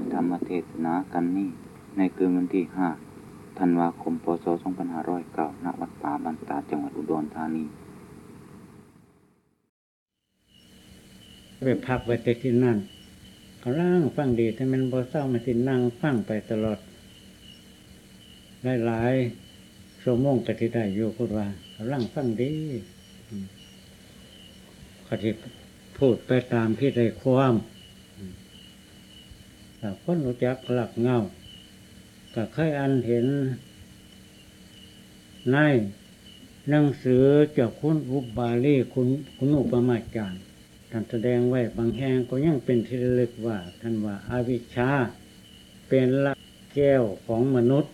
พธรรมเทศนากันนี้ในคืนวันที่ห้าธันวาคมพศ2509ณวัดป่าบันตาจังหวัดอุดรธานีไปพักไว้แต่ที่นั่นเขาล่างฟังดีถ้ามันบ่เศร้ามันสินั่งฟังไปตลอดหลายๆชั่วโมงก็ที่ได้อยู่พูดว่าเขาล่างฟังดีอืมเขาที่พูดไปตามที่ได้ความ คนรู้จักหลักเงาก็เคยอันเห็น ในหนังสือจากคุณอุบบาลีคุณคุณอุปมาจารย์ท่านแสดงไว้บางแห่งก็ยังเป็นที่ลึกว่า ท่านว่าอาวิชชา เป็นละแก้วของมนุษย์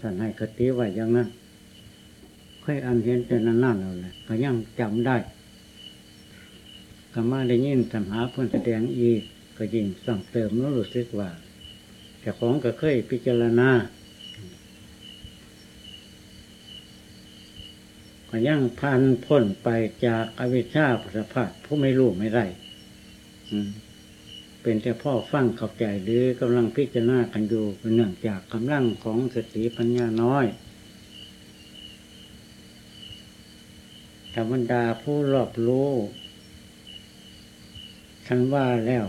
ท่านให้คติไว้อย่างนั้นค่อยอันเห็นแต่นั้นนั่นเอาเลยก็ยังจำได้ก็มาได้ยินสัมหาเพื่อนแสดงอีก ก็ยิ่งสั่งเติมแล้วรู้สึกว่าแต่ของก็เคยพิจารณาก็ยังพันพ้นไปจากอวิชชาสภาพผู้ไม่รู้ไม่ได้เป็นแต่พ่อฟังเข้าใจหรือกำลังพิจารณากันอยู่เป็นเนื่องจากกำลังของสติปัญญาน้อยธรรมดาผู้รอบรู้ฉันว่าแล้ว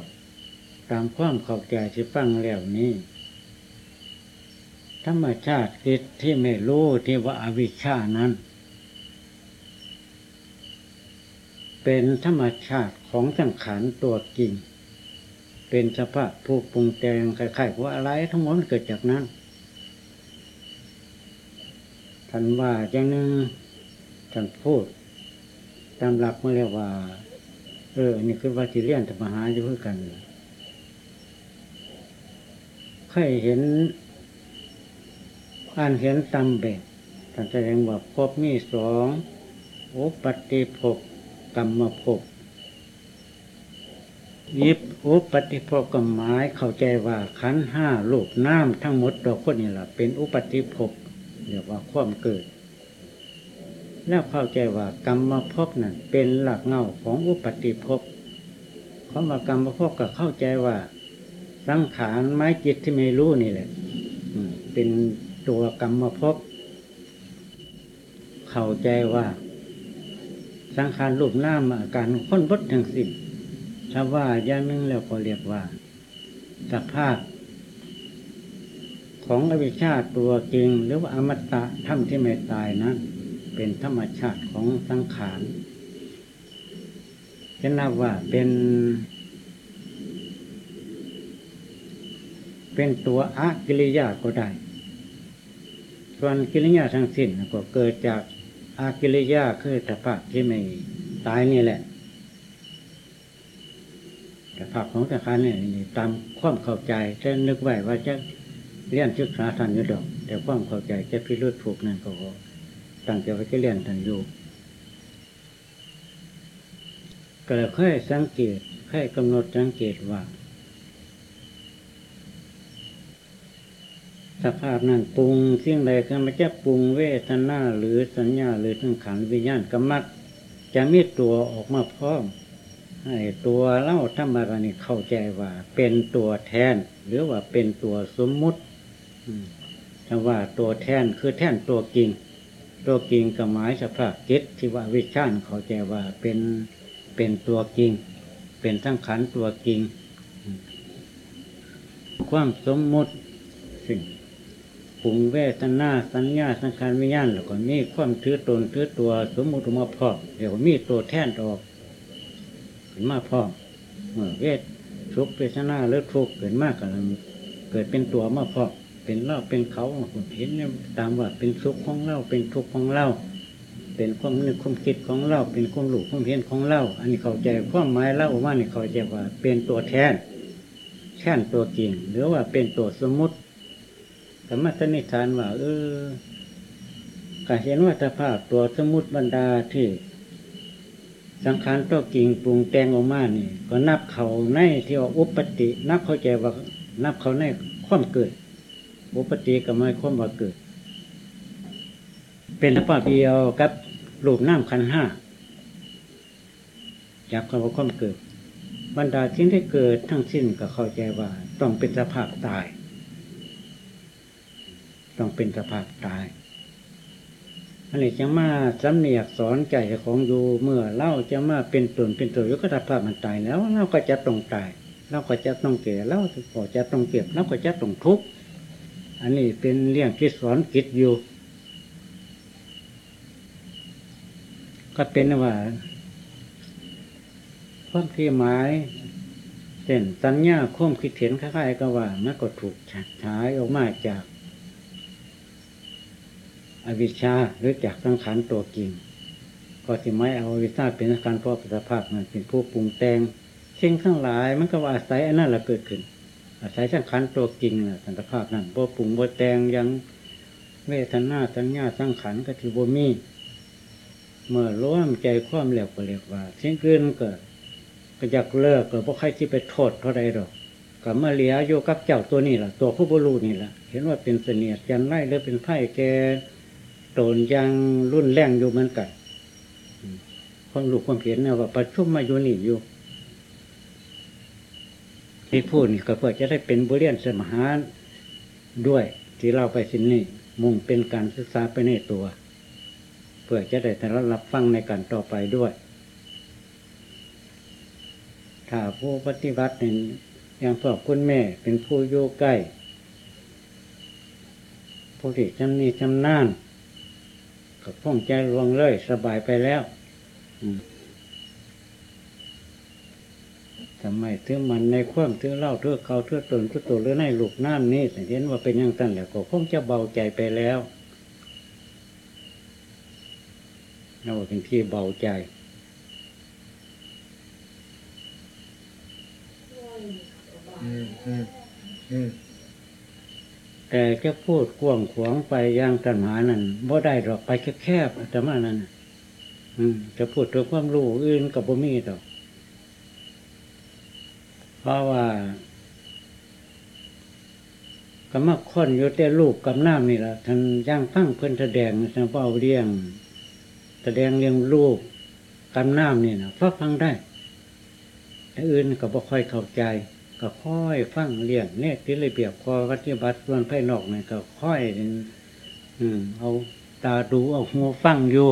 ตามความเข้าใจที่ฟังแล้วนี้ ธรรมชาติคิดที่ไม่รู้ที่ว่าอาวิชชานั้น เป็นธรรมชาติของสังขารตัวจริง เป็นสภาพผู้ปรุงแต่งคล้ายๆว่าอะไรทั้งหมดเกิดจากนั้นท่านว่าอย่างหนึงท่านพูด ตามหลักมาเรียกว่า เออนนี้คือว่าที่เรียนธรรมหาอยู่เพื่อกันเคยเห็นอ่านเห็นตำเบ็ดท่านแสดงว่าภพมีสองโอปฏิภพกรรมภพยิบอุปฏิภพกรรมหมายเข้าใจว่าขันห้าลูกน้ำทั้งหมดดอกคนนี่แหละเป็นอุปฏิภพเรียกว่าความเกิด แล้วเข้าใจว่ากรรมภพนั่นเป็นหลักเงาของอุปฏิภพคำว่ากรรมภพก็เข้าใจว่า สังขารไม้จิตที่ไม่รู้นี่แหละเป็นตัวกรรมภพเข้าใจว่า สังขารรูปน้ำอาการค้นบดทั้งสิ้นถ้าว่าอย่างนึงแล้วก็เรียกว่า สภาพ ของอวิชชาตัวจริง หรือว่าอมตะธรรมที่ไม่ตายนั้นเป็นธรรมชาติของสังขารจะนับว่าเป็น เป็นตัวอะกิริยาก็ได้ ส่วนกิริยาทั้งสิ้นก็เกิดจากอากิริยาคือสภาพที่ไม่ตายนี่แหละแต่ภาพของสังขารเนี่ยตามความเข้าใจจะนึกไว้ว่าจะเรียนศึกษาทันอยู่ดอก แต่ความเข้าใจจะพิรุษถูกนั่นก็ตั้งใจว่าจะเรียนทันอยู่ก็เลยค่อยสังเกตค่อยกำหนดสังเกตว่า สภาพนั้นปรุงสิ่งใดก็มันจะปรุงเวทนาหรือสัญญาหรือทั้งขันวิญญาณก็มักจะมีตัวออกมาพร้อม ให้ตัวเล่าธรรมรานี่เข้าใจว่า เป็นตัวแทน หรือว่าเป็นตัวสมมุติอืมถ้าว่าตัวแทนคือแทนตัวจริง ตัวจริงก็หมายสภาพจิตที่ว่าวิชาญเข้าใจว่าเป็นเป็นตัวจริง เป็นทั้งขันตัวจริง ความสมมุติ รุงเวทนาสัญญาสังขารวิญญาณแล้วก็มีความถือตนถือตัวสมมุติมาพร้อมเดี๋ยวมีตัวแทนออกขึ้นมาพร้อมเมื่อเวททุกข์เวทนาหรือทุกข์เกิดมากกันเกิดเป็นตัวมาพร้อมเป็นเราเป็นเขาเห็นตามว่าเป็นสุขของเราเป็นทุกข์ของเราเป็นความนึกความคิดของเราเป็นความหลูความเห็นของเราอันนี้เข้าใจความหมายเล่าว่านี่เข้าใจว่าเป็นตัวแทนแทนตัวจริงหรือว่าเป็นตัวสมมุติ ธรรมสนิทานว่าเออก็เห็นว่าสภาพตัวสมุติบรรดาที่สังขารตัวกิ่งปรุงแต่งออกมานี่ ก็นับเขาในที่ว่าอุปติ นับเข้าใจว่านับเขาในความเกิด อุปติก็หมายความว่าเกิด เป็นสภาพเดียวกับรูปน้ำขันห้าจากคำว่าความเกิด บรรดาสิ่งที่เกิดทั้งสิ้นก็เข้าใจว่า ต้องเป็นสภาพตาย ต้องเป็นสภาพตายอันนี้จะมาสำเนียกสอนใจของดูเมื่อเล่าจะมาเป็นตนเป็นตัวยุคสภาพมันตายแล้วเราก็จะต้องตาย เราก็จะต้องเก่เราก็จะต้องเก็บเราก็จะต้องทุกข์อันนี้เป็นเรื่องที่สอนกิจอยู่ ก็เป็นว่าความที่หมายเช่นสัญญาควมคิดเห็นคล้ายๆก็ว่ามันก็ถูกฉายออกมาจาก อวิชชาหรือจากสังขารตัวจริงก็ที่ไม่เอาวิชาเป็นสังขารเพราะสภาพมันเป็นผู้ปรุงแต่งสิ่งทั้งหลายมันก็ว่าอาศัยอันนั้นแหละเกิดขึ้น อาศัยสังขารตัวจริงแหละภาพนั้นบ่ปรุงบ่แต่งยังเวทนาสัญญาสังขารก็ที่บ่มีเมื่อร่วมใจความแล้วก็เรียกว่าสิ่งอื่นเกิดก็อยากเลิกก็บ่ใครที่ไปโทษเท่าไรหรอกก็มาเหลียโยกับเจ้าตัวนี้แหละตัวผู้บรูนี่แหละเห็นว่าเป็นเสนียดยันไล่หรือเป็นไพ่แก โตนยังรุ่นแรงอยู่เหมือนกันความรู้ความเห็นเนะว่าประชุมมาอยู่นี่อยู่ที่พูดนี่ก็เพื่อจะได้เป็นบริเรียนสมหารด้วยที่เราไปสินนี่มุ่งเป็นการศึกษาไปในตัว เพื่อจะได้แต่ละรับฟังในการต่อไปด้วย ถ้าผู้ปฏิบัติเนี่ยอย่างพ่อคุณแม่เป็นผู้โยใกล้ผู้ที่จำนี้จำนาน ก็พ่องใจรวงเลย สบายไปแล้วทำไมถึงมันในความถึงเล่าเทือเขาเทือตนทุกตัวหรือในลูกน้ำนี่สังเกตว่าเป็นอย่างนั้นแหละก็คงจะเบาใจไปแล้วเราเป็นที่เบาใจอืออืออือ แต่จะพูดกวงขวางไปย่างตัณหานั่นบ่ได้หรอกไปแคบๆแต่มานั้นอืมจะพูดถึงความรู้อื่นกับบ่มีดอก เพราะว่าก็มาค้นอยู่แต่ลูกกับน้ำนี่แหละท่านย่างฟังเพิ่นแสดงท่านเฝ้าเลี้ยง แสดงเลี้ยงลูกกับน้ำนี่นะฟังฟังได้อื่นก็บ่ค่อยเข้าใจ ก็ค่อยฟังเลี้ยงเนี่ยที่ระเบียบคอปฏิบัติส่วนภายนอกเนี่ยก็ค่อยอืมเอาตาดูเอาหัวฟังอยู่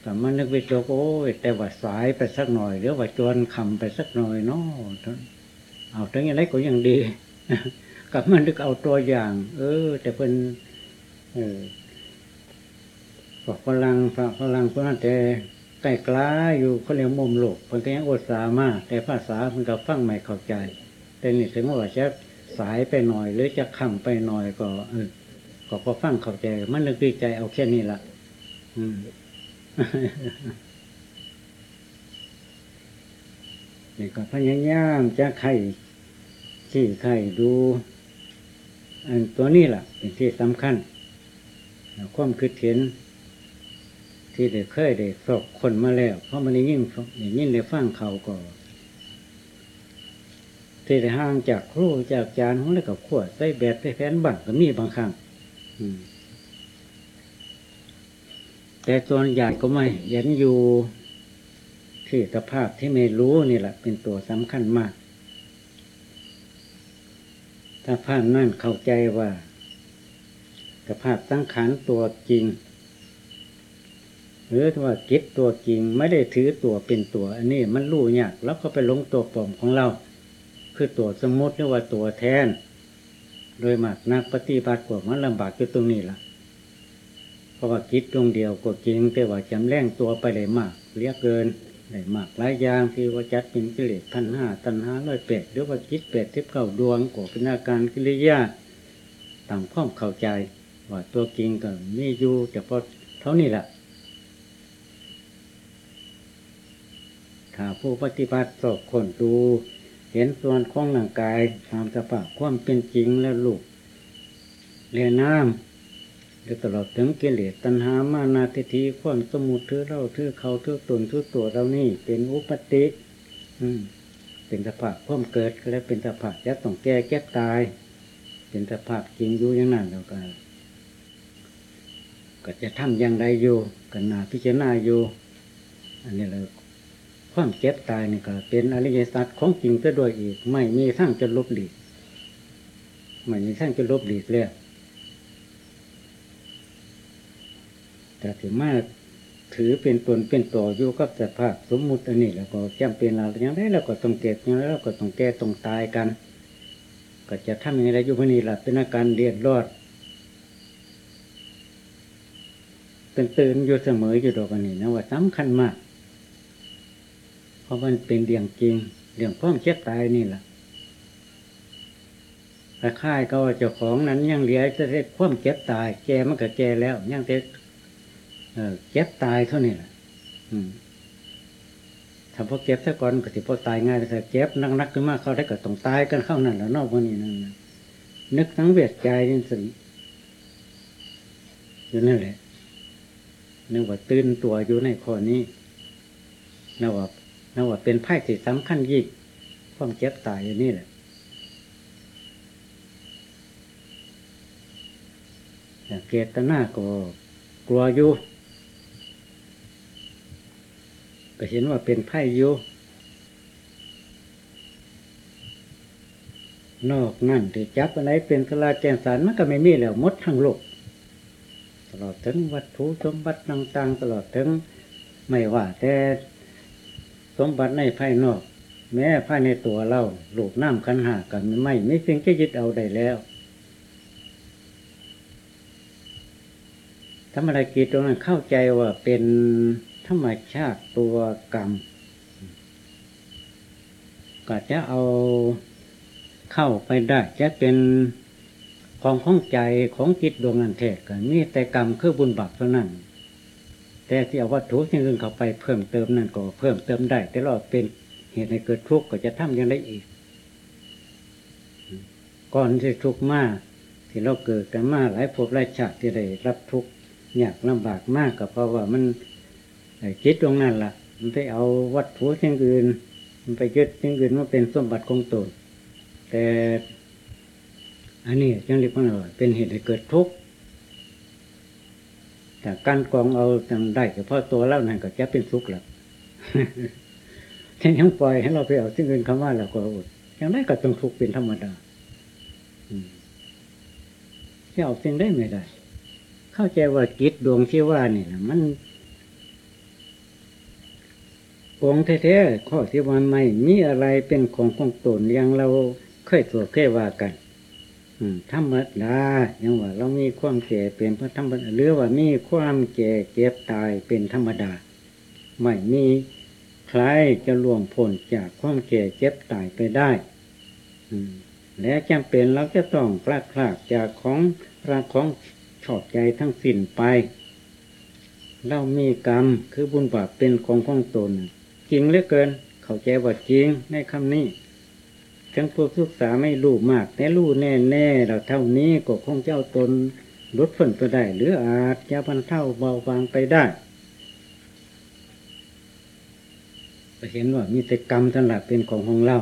แต่มันนึกไปจกโอ้ยแต่ว่าสายไปสักหน่อยหรือว่าจวนคำไปสักหน่อยเนาะเอาทั้งอย่างไรก็ยังดีกับมันนึกเอาตัวอย่าง เออ แต่เป็นเออฝากพลังฝากพลังเพราะนั้นแต่ ใกล้กล้าอยู่เขาเรียกมุมโลกเพิ่นก็ยังอดสามากแต่ภาษาเพิ่นก็ฟังไม่เข้าใจ แต่นี่ถึงว่าจะสายไปหน่อยหรือจะคำไปหน่อยก็เออก็พอฟังเข้าใจ มันนึกดีใจเอาแค่นี้ละอืมนี่ก็พยายามจะไข่ที่ไข่ดู อันตัวนี้แหละเป็นที่สำคัญความคิดเห็น ที่ได้เคยได้สอบคนมาแล้ว เพราะมันได้ยิ่งได้ยิ่งได้ฟังเขาก็ที่ได้ห่างจากครูจากจานของแล้วกับขวดใส่แบดใส่แผ่นบังก็มีบางครั้งแต่ตัวใหญ่ก็ไม่ยันอยู่ที่สภาพที่ไม่รู้นี่แหละ เป็นตัวสำคัญมาก ถ้าภาพนั่นเข้าใจว่าสภาพสังขารตัวจริง หรือว่าจิตตัวจริงไม่ได้ถือตัวเป็นตัว อันนี้มันรู้ยากแล้วก็ไปลงตัวปลอมของเรา คือตัวสมมติหรือว่าตัวแทน โดยมากนักปฏิบัติกว่ามันลำบากอยู่ตรงนี้ล่ะเพราะว่าคิดตรงเดียวก็จริงแต่ว่าจำแรงตัวไปเลยมากเลี้ยเกินเลยมากหลายอย่างที่ว่าจัดเป็นกิเลสทันห้าตันห้าร้อยแปดหรือว่าคิดแปดทิพเก้าดวงก็เป็นอาการกิริยาตามข้อมเข้าใจ ว่าตัวจริงก็มีอยู่แต่พอเท่านี้แหละ ถ้าผู้ปฏิบัติสอบคนดู เห็นส่วนของร่างกายตามสภาพความเป็นจริงแล้วลูกเรียนน้ำหรือตลอดถึงกิเลสตัณหามานาทิฏฐิความสมุทถือเราถือเขาถือตนถือตัวเรานี่เป็นอุปติ อืมเป็นสภาพความเกิดและเป็นสภาพจะต้องแก่แก้ตาย เป็นสภาพจริงอยู่อย่างนั้นแล้วกันก็จะทำอย่างไรอยู่กันนาพิจารณาอยู่ อันนี้เรา ความเจ็บตายนี่ก็เป็นอริยสัจของจริงซะด้วยอีก ไม่มีทั้งจะลบหลีกไม่มีทั้งจะลบหลีกแล้วแต่ถึงมาถือเป็นตนเป็นต่ออยู่กับสภาพสมมุติอันนี้ แล้วก็จำเป็นเราอย่างไรเราก็ต้องเก็บอย่างไรเราก็ต้องแก้ต้องตายกัน ก็จะทำอย่างไรอยู่พนี้แหละเป็นอาการเรียนรอดตื่นตื่นอยู่เสมออยู่ดอกอันนี้นะว่าสำคัญมาก เพราะมันเป็นเรื่องจริงเรื่องพ้องเช็ดตายนี่แหละแต่ค่ายก็เจ้าของนั้นยังเหลือจะได้ความเจ็บตาย แกมันก็แกแล้ว ยังแต่เออเจ็บตายเท่านี้แหละถ้าพอเก็บซะก่อนก็สิพอตายง่ายแต่เจ็บนักนักขึ้นมาเขาได้ก็ต้องตายกันเข้านั่นแล้วนอกวันนี้นั่นนึกทั้งเวทใจนี่สิอยู่นั่นแหละนึกว่าตื่นตัวอยู่ในข้อนี้นึกว่า นว่าเป็นไพ่ที่สำคัญยิ่งความเจ็บตายอย่างนี้แหละเกตนาก็กลัวอยู่ก็เห็นว่าเป็นไพ่อยู่นอกนั่นที่จับอะไรเป็นสลาแจงสารมันก็ไม่มีแล้วมดทั้งโลกตลอดถึงวัตถุสมบัติต่างๆตลอดถึงไม่ว่าแต่ สมบัติในภายนอก แม้ภายในตัวเราหลูกน้ำขันหากันไม่ไม่เพียงแค่ยึดเอาได้แล้วธรรมดากีตรงนั้นเข้าใจว่าเป็นธรรมชาติตัวกรรมก็จะเอาเข้าไปได้ จะเป็นความข้องใจของจิตดวงนั้นแท้กันนี่แต่กรรมคือบุญบาปเท่านั้น แต่ที่เอาวัตถุสิ่งอื่นเข้าไปเพิ่มเติมนั่นก็เพิ่มเติมได้ แต่เราเป็นเหตุให้เกิดทุกข์ก็จะทำยังไงอีก ก่อนที่ทุกข์มากที่เราเกิดกันมาหลายภพหลายชาติที่ได้รับทุกข์ยากลำบากมากก็เพราะว่ามันจิตตรงนั้นล่ะ มันไปเอาวัตถุสิ่งอื่น มันไปยึดสิ่งอื่นมาเป็นสมบัติของตนแต่อันนี้ยังเรียกว่าเป็นเหตุให้เกิดทุกข์ แต่การกองเอาจำได้เฉพาะตัวเล่านั่นก็จะเป็นทุกข์ละถ้ายังปล่อยให้เราไปเอาสิ่งอื่นคำว่าเราก็อดยังได้ก็ต้องทุกข์เป็นธรรมดาที่เอาสิ่งได้ไม่ได้ เข้าใจว่าจิตดวงที่ว่านี่นะมันองแท้ๆข้อที่ว่าไม่มีอะไรเป็นของของตนอย่างเราเคยตัวเคยว่ากัน ธรรมดาอย่างว่า เรามีความแก่เป็นพระธรรมดาหรือว่ามีความแก่เก็บตายเป็นธรรมดา ไม่มีใครจะล่วงพ้นจากความแก่เจ็บตายไปได้และจำเป็นเราจะต้องพลาดพลาดจากของรักของชอบใจทั้งสิ้นไป เรามีกรรมคือบุญบาปเป็นของของตนจริงเหลือเกิน เข้าใจว่าจริงในคำนี้ ทั้งพวกศึกษาไม่รู้มาก แต่รู้แน่แน่เราเท่านี้ก็คงเจ้าตนลดฝนไปได้ หรืออาจจะพันเท่าเบาบางไปได้เห็นว่ามีแต่กรรมทั้งหลักเป็นของของเรา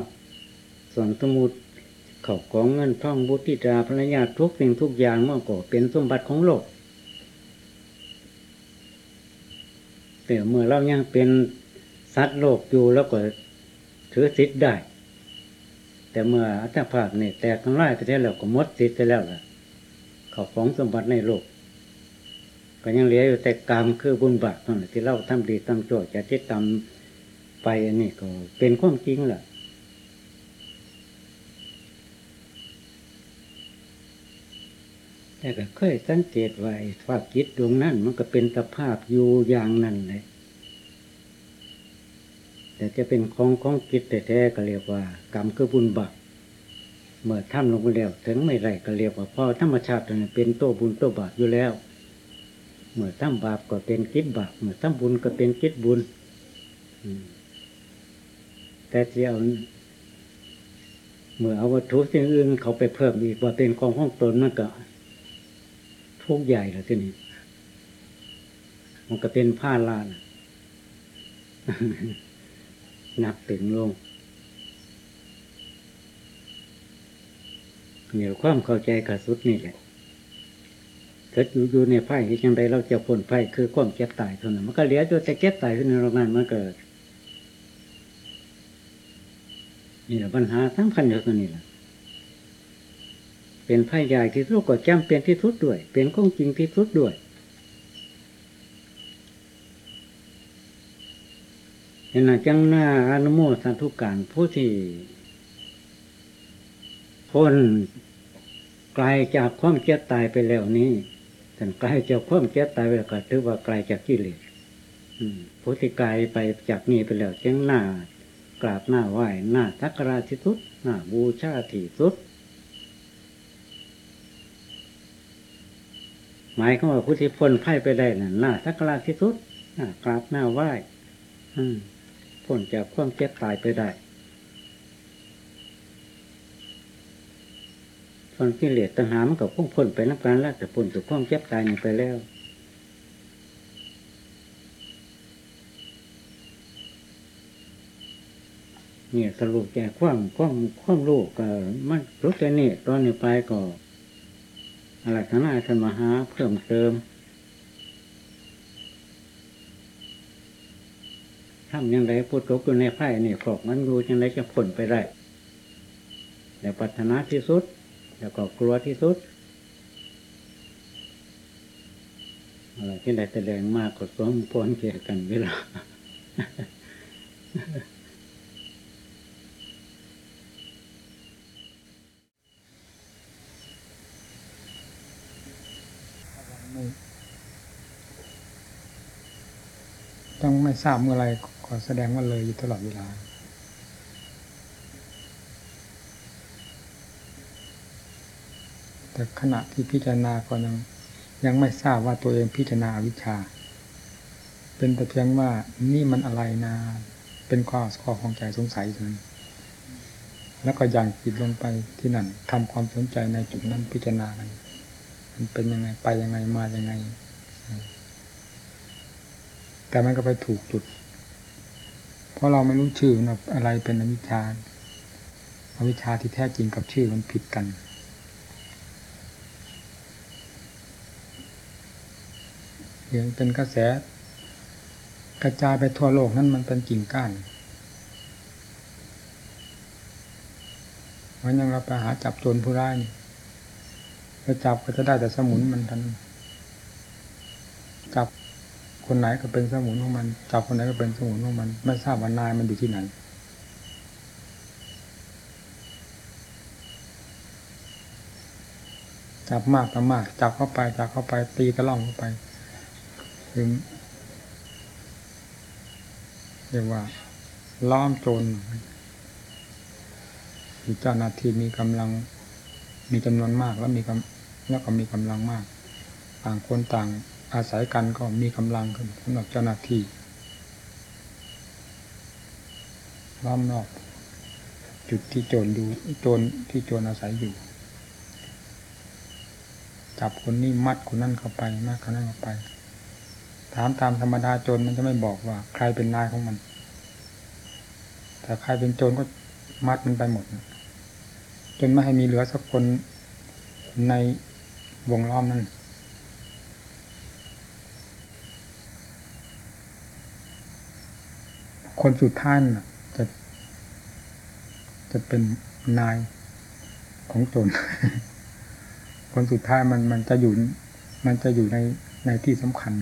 ส่วนสมุดเขาของเงินท่องบุตริดาภรรยาทุกสิ่งทุกอย่างมื่อก่อเป็นสมบัติของโลก แต่เมื่อเรายังเป็นสัตว์โลกอยู่แล้วก็ถือสิทธิ์ได้ แต่เมื่ออัตภาพเนี่ยแตกทั้งไร่ไปแล้วก็มดสิทธิ์ไปแล้วล่ะ เขาของสมบัติในโลก ก็ยังเหลืออยู่แต่กรรมคือบุญบาปนั่นที่เราทำดีทำชั่วจะที่ทำไปอันนี้ก็เป็นความจริงแหละแต่ก็เคยสังเกตไว้ว่าจิตดวงนั้นมันก็เป็นสภาพอยู่อย่างนั้นเลย แต่จะเป็นของของจิตแต่แท้ก็เรียกว่า กรรมคือบุญบาปเมื่อทำลงไปแล้วถึงไม่ไรก็เรียกว่าพอธรรมชาตินั้นเป็นตัวบุญตัวบาปอยู่แล้ว เมื่อทำบาปก็เป็นคิดบาปเมื่อทำบุญก็เป็นคิดบุญแต่ที่เอาเมื่อเอาวัตถุสิ่งอื่นเขาไปเพิ่มอีกว่าเป็นของห้องตนมันก็ทุกใหญ่แล้วที่นี้มันก็เป็นผ้าลาน นับถึงลงเหนียวความเข้าใจกับสุดนี่แหละถ้าอยู่อยู่ในไพ่ที่ยังไงเราจะพ้นไพ่คือความเจ็บตายเท่านั้นมันก็เหลือตัวแต่เจ็บตายขึ้นในโรงงานมันเกิดนี่แหละปัญหาสำคัญอยู่ตรงนี้แหละเป็นไพ่ใหญ่ที่สุดก็จำเป็นที่สุดด้วย เป็นของจริงที่สุดด้วย เห็นหน้าจังหน้าอนุโมทนาทุกการผู้ที่พ้นไกลจากความเจ็บตายไปแล้วนี้ท่ไกลจากความเจ็บตายไปแล้วก็ถือว่าไกลจากกิเลสผู้ที่ไกลไปจากนี้ไปแล้วจังหน้ากราบหน้าไหว้หน้าทักการะที่สุดหน้าบูชาที่สุด หมายก็ว่าผู้ที่พ้นไพ่ไปได้น่ะหน้าทักการะที่สุดหน้ากราบหน้าไหว้ อืม พ้นจากความเจ็บตายไปได้ส่วนกิเลสตัณหามันกับพุ่งพ้นไปนับการแล้วแต่พ้นจากความเจ็บตายนี่ไปแล้วเนี่ยสรุปแก่ความความความรู้ก็มันรู้แต่นี่ตอนนี้ไปก็อะไรทั้งนั้นท่านมาหาเพิ่มเติม ทำยังไงพูดตกอยู่ในไพ่นี่ครอกมันรู้ยังไงจะผลไปได้แต่ปัฒนาที่สุด แล้วก็กลัวที่สุดอะไรที่ได้แสดงมากก็สมควรเกี่ยกันเวลาต้องไม่ทราบเมื่อไร ขอแสดงว่าเลยอยู่ตลอดเวลา แต่ขณะที่พิจารณาก็ยังยังไม่ทราบว่าตัวเองพิจารณาอวิชชา เป็นแต่เพียงว่านี่มันอะไรนะ เป็นข้อข้อของใจสงสัยเท่านั้นแล้วก็ยังจิตลงไปที่นั่นทำความสนใจในจุดนั้นพิจารณากันมันเป็นยังไงไปยังไงมายังไง แต่มันก็ไปถูกจุด เพราะเราไม่รู้ชื่อนะอะไรเป็นอวิชชาอวิชชาที่แท้จริงกับชื่อมันผิดกันเห็นเป็นกระแส กระจายไปทั่วโลกนั่นมันเป็นกิ่งก้านเพราะยังเราไปหาจับโจรผู้ร้ายนี่ไปจับก็จะได้แต่สมุนมันทันจับ คนไหนก็เป็นสมุนของมันจับคนไหนก็เป็นสมุนของมัน ไม่ทราบว่านายมันอยู่ที่ไหนจับมากต่มากจับเข้าไปจับเข้าไปตีกระล่องเข้าไปถึงเรียกว่า ล้อมโจรเจ้าหน้าที่มีกำลัง มีจำนวนมากแล้วมีแล้วก็มีกำลังมาก ต่างคนต่าง อาศัยกันก็มีกำลังขึ้นสำหรับเจ้าหน้าที่ล้อมรอบจุดที่โจรดูโจรที่โจรอาศัยอยู่ จับคนนี้มัดคนนั้นเข้าไปมัดคนนั้นเข้าไป ถามตามธรรมดาโจรมันจะไม่บอกว่า ใครเป็นนายของมัน แต่ใครเป็นโจรก็มัดมันไปหมด จนไม่ให้มีเหลือสักคนในวงล้อมนั้น คนสุดท้ายนะจะ จะเป็นนายของโจรคนสุดท้ายมันมันจะอยู่ มันจะอยู่ในในที่สำคัญ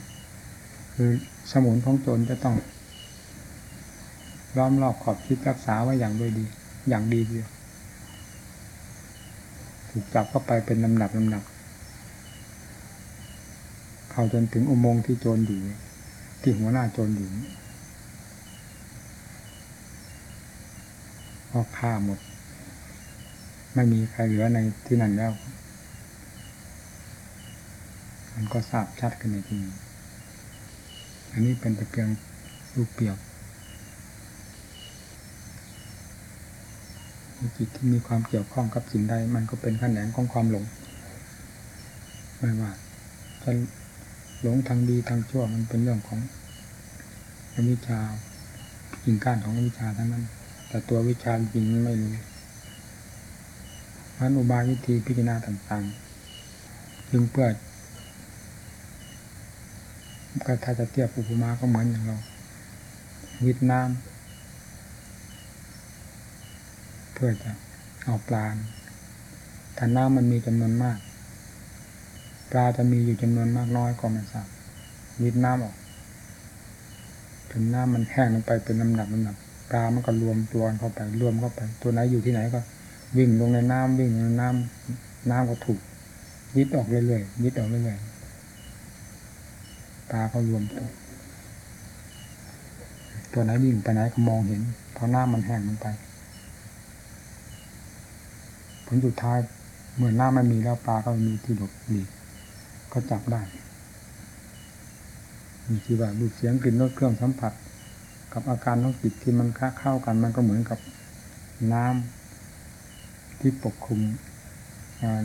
คือสมุนของโจรจะต้องล้อมรอบขอบคิดรักษาไว้อย่างด้วยดี อย่างดีเดียวถูกจับเข้าไปเป็นลำดับลำดับเข้าจนถึงอุโมงค์ที่โจรอยู่ที่หัวหน้าโจรอยู่ ก็ฆ่าหมด ไม่มีใครเหลือในที่นั่นแล้ว มันก็ทราบชัดกันในทีอันนี้เป็นแต่เพียงรูปเปรียบจิตที่มีความเกี่ยวข้องกับสิ่งใด มันก็เป็นขแขนงของความหลง ไม่ว่าจะหลงทางดีทางชั่วมันเป็นเรื่องของอวิชชากิ่งก้านของอวิชชาทั้งนั้น แต่ตัววิชาจริงไม่รู้พันอุบายวิธีพิจารณาต่างๆ จึงเพื่อก็ถ้าจะเทียบอุปมาก็เหมือนอย่างเราวิทน้ำพื่อจะเอาปลาถ้าน้ำมันมีจำนวนมาก ปลาจะมีอยู่จำนวนมากน้อยก็ไม่ทราบวิดน้ำออกถึงน้ำมันแห้งลงไปเป็นลำดับลำดับ ปลามันก็รวมตัวเข้าไปรวมเข้าไป ตัวไหนอยู่ที่ไหนก็ วิ่งลงในน้ำวิ่งในน้ำน้ำก็ถูกยิดออกเรื่อยๆยิดออกเรื่อยๆปลาก็รวมตัวตัวไหนวิ่งไปไหนก็มองเห็นเพราะน้ำมันแห้งลงไปผลสุดท้ายเมื่อน้ำไม่มีแล้วปลาก็มีที่หลบหลีกก็จับได้มีที่ว่าดูเสียงกลิ่นรสเครื่องสัมผัส กับอาการของจิตที่มันค้าเข้ากันมันก็เหมือนกับน้ำที่ปกคลุม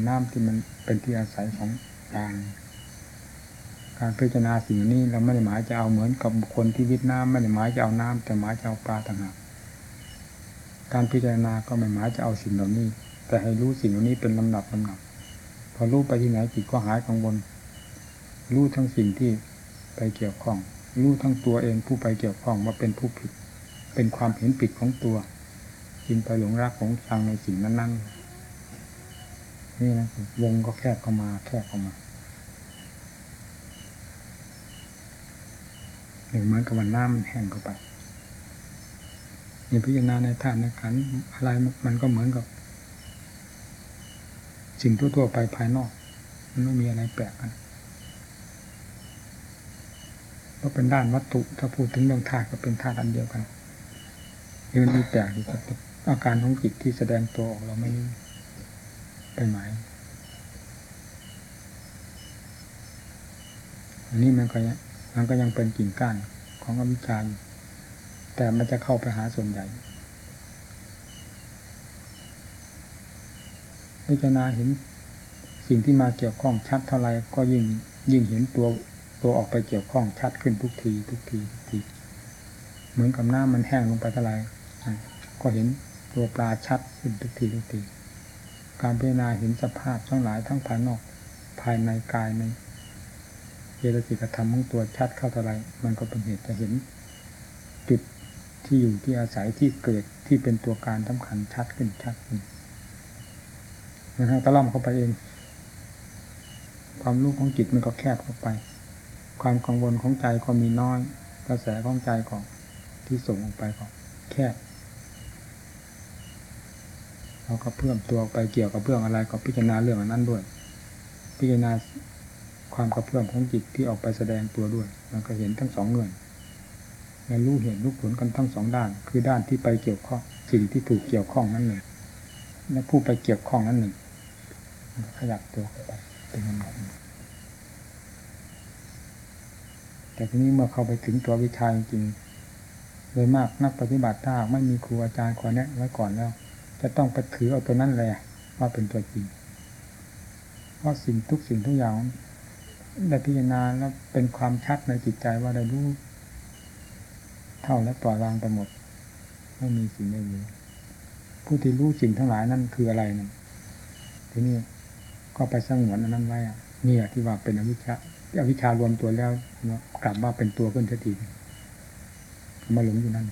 น้ำที่มันเป็นที่อาศัยของกางการพิจารณาสิ่งนี้เราไม่ได้หมายจะเอาเหมือนกับบุคคลที่วิทน้ำไม่ได้หมายจะเอาน้ำแต่หมายจะเอาปลาต่างหากการพิจารณาก็ไม่หมายจะเอาสิ่งเหล่านี้ แต่ให้รู้สิ่งเหล่านี้เป็นลำดับลำดับพอรู้ไปที่ไหนจิตก็หายกังวลรู้ทั้งสิ่งที่ไปเกี่ยวข้อง รู้ทั้งตัวเองผู้ไปเกี่ยวข้องว่าเป็นผู้ผิด เป็นความเห็นผิดของตัวจึงไปหลงรักของชังในสิ่งนั้นๆนี่นะวงก็แคบเข้ามาแคบเข้ามาเหมือนกับวันน้ำมันแห้งเข้าไปนี่พิจารณาในธาตุในขันอะไรมันก็เหมือนกับ สิ่งทั่วๆไปภายนอก มันไม่มีอะไรแปลกกัน ก็เป็นด้านวัตถุถ้าพูดถึงเรื่องธาตุก็เป็นธาตุอันเดียวกันนี่มันมีแปลกดีครับอาการของจิตที่แสดงตัวออกเราไม่ไปหมายอันนี้มันก็ยังมันก็ยังเป็นกิ่งก้านของอวิชชาอยู่แต่มันจะเข้าไปหาส่วนใหญ่พิจารณาเห็นสิ่งที่มาเกี่ยวข้องชัดเท่าไรก็ยิ่งยิ่งเห็นตัว ตัวออกไปเกี่ยวข้องชัดขึ้นทุกที ทุกทีทุกทีเหมือนกับน้ามันแห้งลงไปเท่าไรก็เห็นตัวปลาชัดขึ้นทุกทีทุกทีการพิจารณาเห็นสภาพทั้งหลายทั้งภายนอก ภายในกายในเจตสิกธรรมของตัวชัดเข้าเท่าไรมันก็เป็นเหตุจะเห็น จุดที่อยู่ที่อาศัยที่เกิดที่เป็นตัวการสำคัญชัดขึ้นชัดขึ้นนให้ตะล่อมเข้าไปเอง ความรู้ของจิตมันก็แคบเข้าไป ความกังวลของใจก็มีน้อย กระแสของใจก็ที่ส่งออกไปก็แคบเราก็เพิ่มตัวไปเกี่ยวกับเรื่องอะไรก็พิจารณาเรื่องนั้นด้วย พิจารณาความกระเพื่อมของจิตที่ออกไปแสดงตัวด้วยมันก็เห็นทั้งสองเงื่อนและรู้เห็นรู้ผลกันทั้งสองด้าน คือด้านที่ไปเกี่ยวข้องสิ่งที่ถูกเกี่ยวข้องนั้นหนึ่งและผู้ไปเกี่ยวข้องนั้นหนึ่งขยับตัวไปเป็นลำดับ แต่ทีนี้เมื่อเข้าไปถึงตัววิชาจริงโดยมากนักปฏิบัติถ้าไม่มีครูอาจารย์คอยแนะไว้ก่อนแล้ว จะต้องไปถือเอาตัวนั้นเลยว่าเป็นตัวจริง เพราะสิ่งทุกสิ่งทุกอย่างได้พิจารณาแล้วเป็นความชัดในจิตใจว่าได้รู้เท่าและปล่อยวางไปหมด ไม่มีสิ่งใดเลยผู้ที่รู้สิ่งทั้งหลายนั่นคืออะไรนั่นทีนี้ก็ไปสร้างหวนอันนั้นไว้เนี่ยที่ว่าเป็นอวิชชา อวิชารวมตัวแล้วกลับว่าเป็นตัวขึ้นทันทีมาหลงอยู่นั่น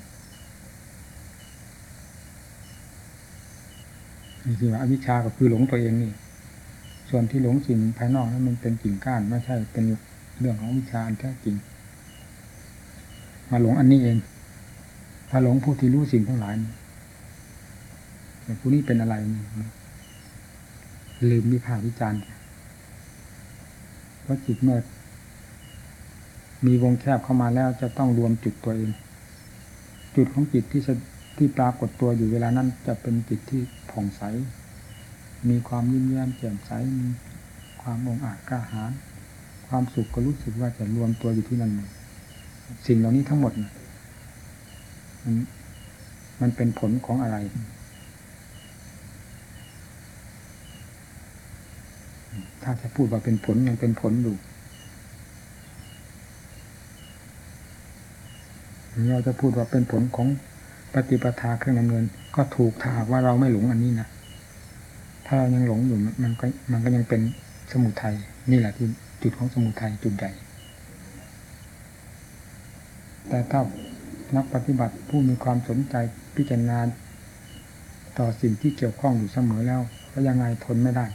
นี่คือว่าอวิชาก็คือหลงตัวเองนี่ ส่วนที่หลงสิ่งภายนอกนั้นมันเป็นกิ่งก้านไม่ใช่เป็นเรื่องของวิชาแท้จริง มาหลงอันนี้เอง ถ้าหลงผู้ที่รู้สิ่งทั้งหลายแต่ผู้นี้เป็นอะไรลืมวิพากษ์วิจารณ์ เพราะจิตเมื่อมีวงแคบเข้ามาแล้วจะต้องรวมจุดตัวเอง จุดของจิตที่ที่ปรากฏตัวอยู่เวลานั้น จะเป็นจิตที่ผ่องใส มีความยิ้มแย้มแจ่มใสมีความองอาจกล้าหาญความสุขก็รู้สึกว่าจะรวมตัวอยู่ที่นั่นสิ่งเหล่านี้ทั้งหมดมันมันเป็นผลของอะไร ถ้าจะพูดว่าเป็นผลยังเป็นผลอยู่เราจะพูดว่าเป็นผลของปฏิปทาเครื่องดำเนิน ก็ถูกถ้าหากว่าเราไม่หลงอันนี้นะถ้าเรายังหลงอยู่มันก็มันก็ยังเป็นสมุทัยนี่แหละที่จุดของสมุทัยจุดใหญ่แต่ถ้านักปฏิบัติผู้มีความสนใจพิจารณาต่อสิ่งที่เกี่ยวข้องอยู่เสมอแล้วก็ยังไงทนไม่ได้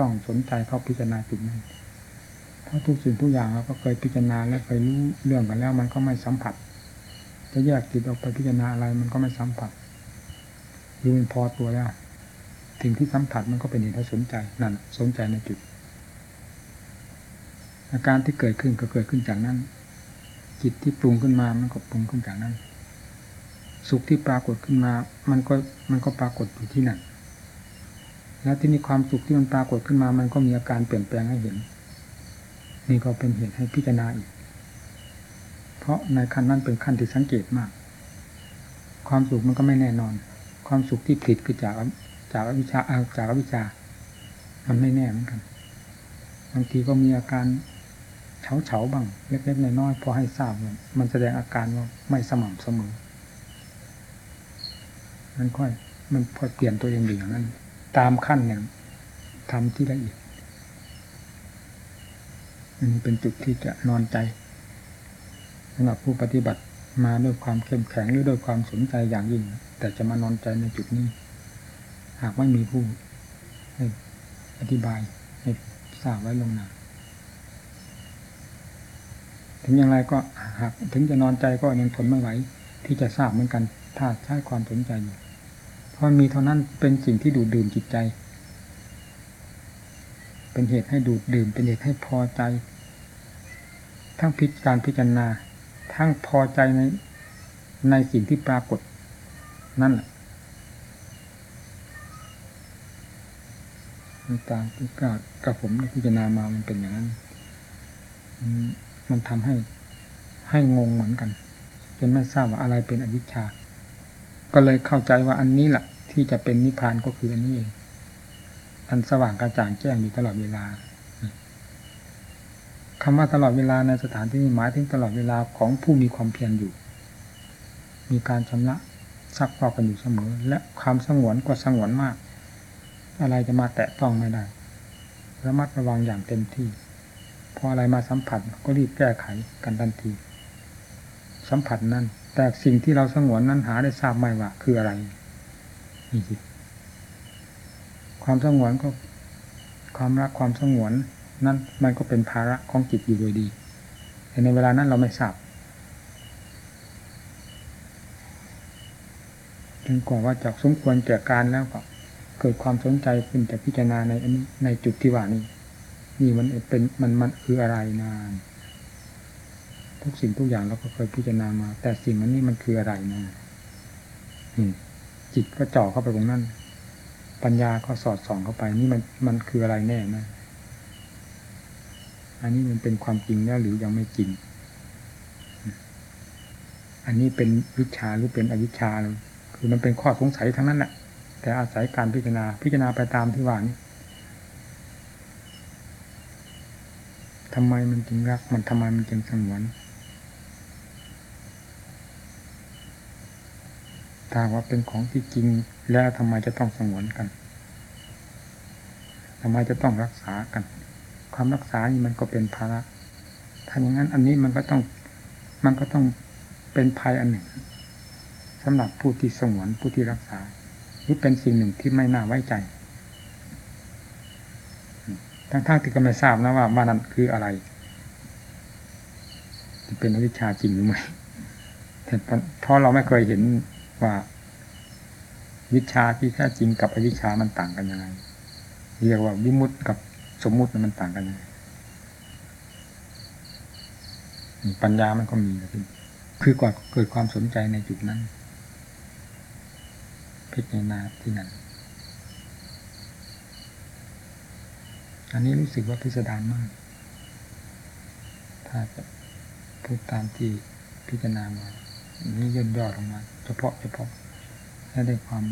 ต้องสนใจเข้าพิจารณาจุดนั้นเพราะทุกสิ่งทุกอย่างเราก็เคยพิจารณาและเคยรู้เรื่องกันแล้วมันก็ไม่สัมผัส จะแยกจิตออกไปพิจารณาอะไรมันก็ไม่สัมผัสคือมันพอตัวแล้วสิ่งที่สัมผัสมันก็เป็นเหตุให้สนใจนั่นสนใจในจุดอาการที่เกิดขึ้นก็เกิดขึ้นจากนั้น จิตที่ปรุงขึ้นมามันก็ปรุงขึ้นจากนั้น สุขที่ปรากฏขึ้นมา มันก็มันก็ปรากฏอยู่ที่นั่น แล้วที่นี่ความสุขที่มันปรากฏขึ้นมา มันก็มีอาการเปลี่ยนแปลงให้เห็น นี่ก็เป็นเหตุให้พิจารณาอีก เพราะในขั้นนั้นเป็นขั้นที่สังเกตมาก ความสุขมันก็ไม่แน่นอน ความสุขที่ผิดคือจากจากอวิชาจากอวิชา มันไม่แน่เหมือนกันบางทีก็มีอาการเฉาเฉาบ้างเล็กๆน้อยๆพอให้ทราบมันแสดงอาการว่าไม่สม่ำเสมอมันค่อย มันค่อยเปลี่ยนตัวเองอยู่อย่างนั้น ตามขั้นอย่างทำที่ละเอียดมันเป็นจุดที่จะนอนใจสำหรับผู้ปฏิบัติมาด้วยความเข้มแข็งหรือด้วยความสนใจอย่างยิ่ง แต่จะมานอนใจในจุดนี้ หากไม่มีผู้ให้อธิบายให้ทราบไว้ลงหนาถึงอย่างไรก็หากถึงจะนอนใจก็ยังทนไม่ไหวที่จะทราบเหมือนกัน ถ้าใช้ความสนใจอยู่ เพราะมีเท่านั้นเป็นสิ่งที่ดูดดื่มจิตใจ เป็นเหตุให้ดูดดื่ม เป็นเหตุให้พอใจ ทั้งพิการพิจารณา ทั้งพอใจในในสิ่งที่ปรากฏ นั่นแหละตามที่กับผมพิจารณามามันเป็นอย่างนั้น มันทำให้ให้งงเหมือนกันจนไม่ทราบว่าอะไรเป็นอวิชชา ก็เลยเข้าใจว่าอันนี้แหละที่จะเป็นนิพพานก็คืออันนี้เองอันสว่างกระจ่างแจ้งอยู่ตลอดเวลาคำว่าตลอดเวลาในสถานที่นี้หมายถึงตลอดเวลาของผู้มีความเพียรอยู่ มีการชำระซักฟอกกันอยู่เสมอ และความสงวนก็สงวนมาก อะไรจะมาแตะต้องไม่ได้ระมัดระวังอย่างเต็มที่ พออะไรมาสัมผัสก็รีบแก้ไขกันทันที สัมผัสนั้น แต่สิ่งที่เราสงวนนั้นหาได้ทราบไม่ว่า คืออะไรนี่สิความสงวนก็ความรักความสงวนนั้นมันก็เป็นภาระของจิตอยู่โดยดี แต่ในเวลานั้นเราไม่ทราบจนกว่าว่าจากสมควรแก่การแล้วก็เกิดความสนใจขึ้นแต่พิจารณาในในจุดที่ว่านี้ นี่มันเป็นมันมันคืออะไรนาน ทุกสิ่งทุกอย่างเราก็เคยพิจารณามา แต่สิ่งนั้นนี่มันคืออะไรนะจิตก็จ่อเข้าไปตรงนั้น ปัญญาก็สอดส่องเข้าไป นี่มันมันคืออะไรแน่นะอันนี้มันเป็นความจริงแล้วหรือยังไม่จริง อันนี้เป็นวิชาหรือเป็นอวิชชาเลยคือมันเป็นข้อสงสัยทั้งนั้นแหละแต่อาศัยการพิจารณาพิจารณาไปตามที่ว่านี้ทำไมมันจึงรัก มันทำไมมันจึงสงวน ถ้าว่าเป็นของที่จริง แล้วทำไมจะต้องสงวนกันทำไมจะต้องรักษากัน ความรักษานี่มันก็เป็นภาระถ้าอย่างนั้นอันนี้มันก็ต้องมันก็ต้องเป็นภัยอันหนึ่งสำหรับผู้ที่สงวนผู้ที่รักษาหรือเป็นสิ่งหนึ่งที่ไม่น่าไว้ใจ ทั้งๆที่ก็ไม่ทราบนะว่ามานั้นคืออะไรจะเป็นอวิชชาจริงหรือไม่เพราะเราไม่เคยเห็น ว่า วิชาที่แท้จริงกับอวิชามันต่างกันยังไงเรียกว่าวิมุตต์กับสมมุติมันต่างกันยังไงปัญญามันก็มีคือกว่าเกิดความสนใจในจุดนั้นพิจารณาที่นั้นอันนี้รู้สึกว่าพิสดารมาก ถ้าจะพูดตามที่พิจารณามา นี้ย่นย่อลงมาเฉพาะเฉพาะให้ได้ความ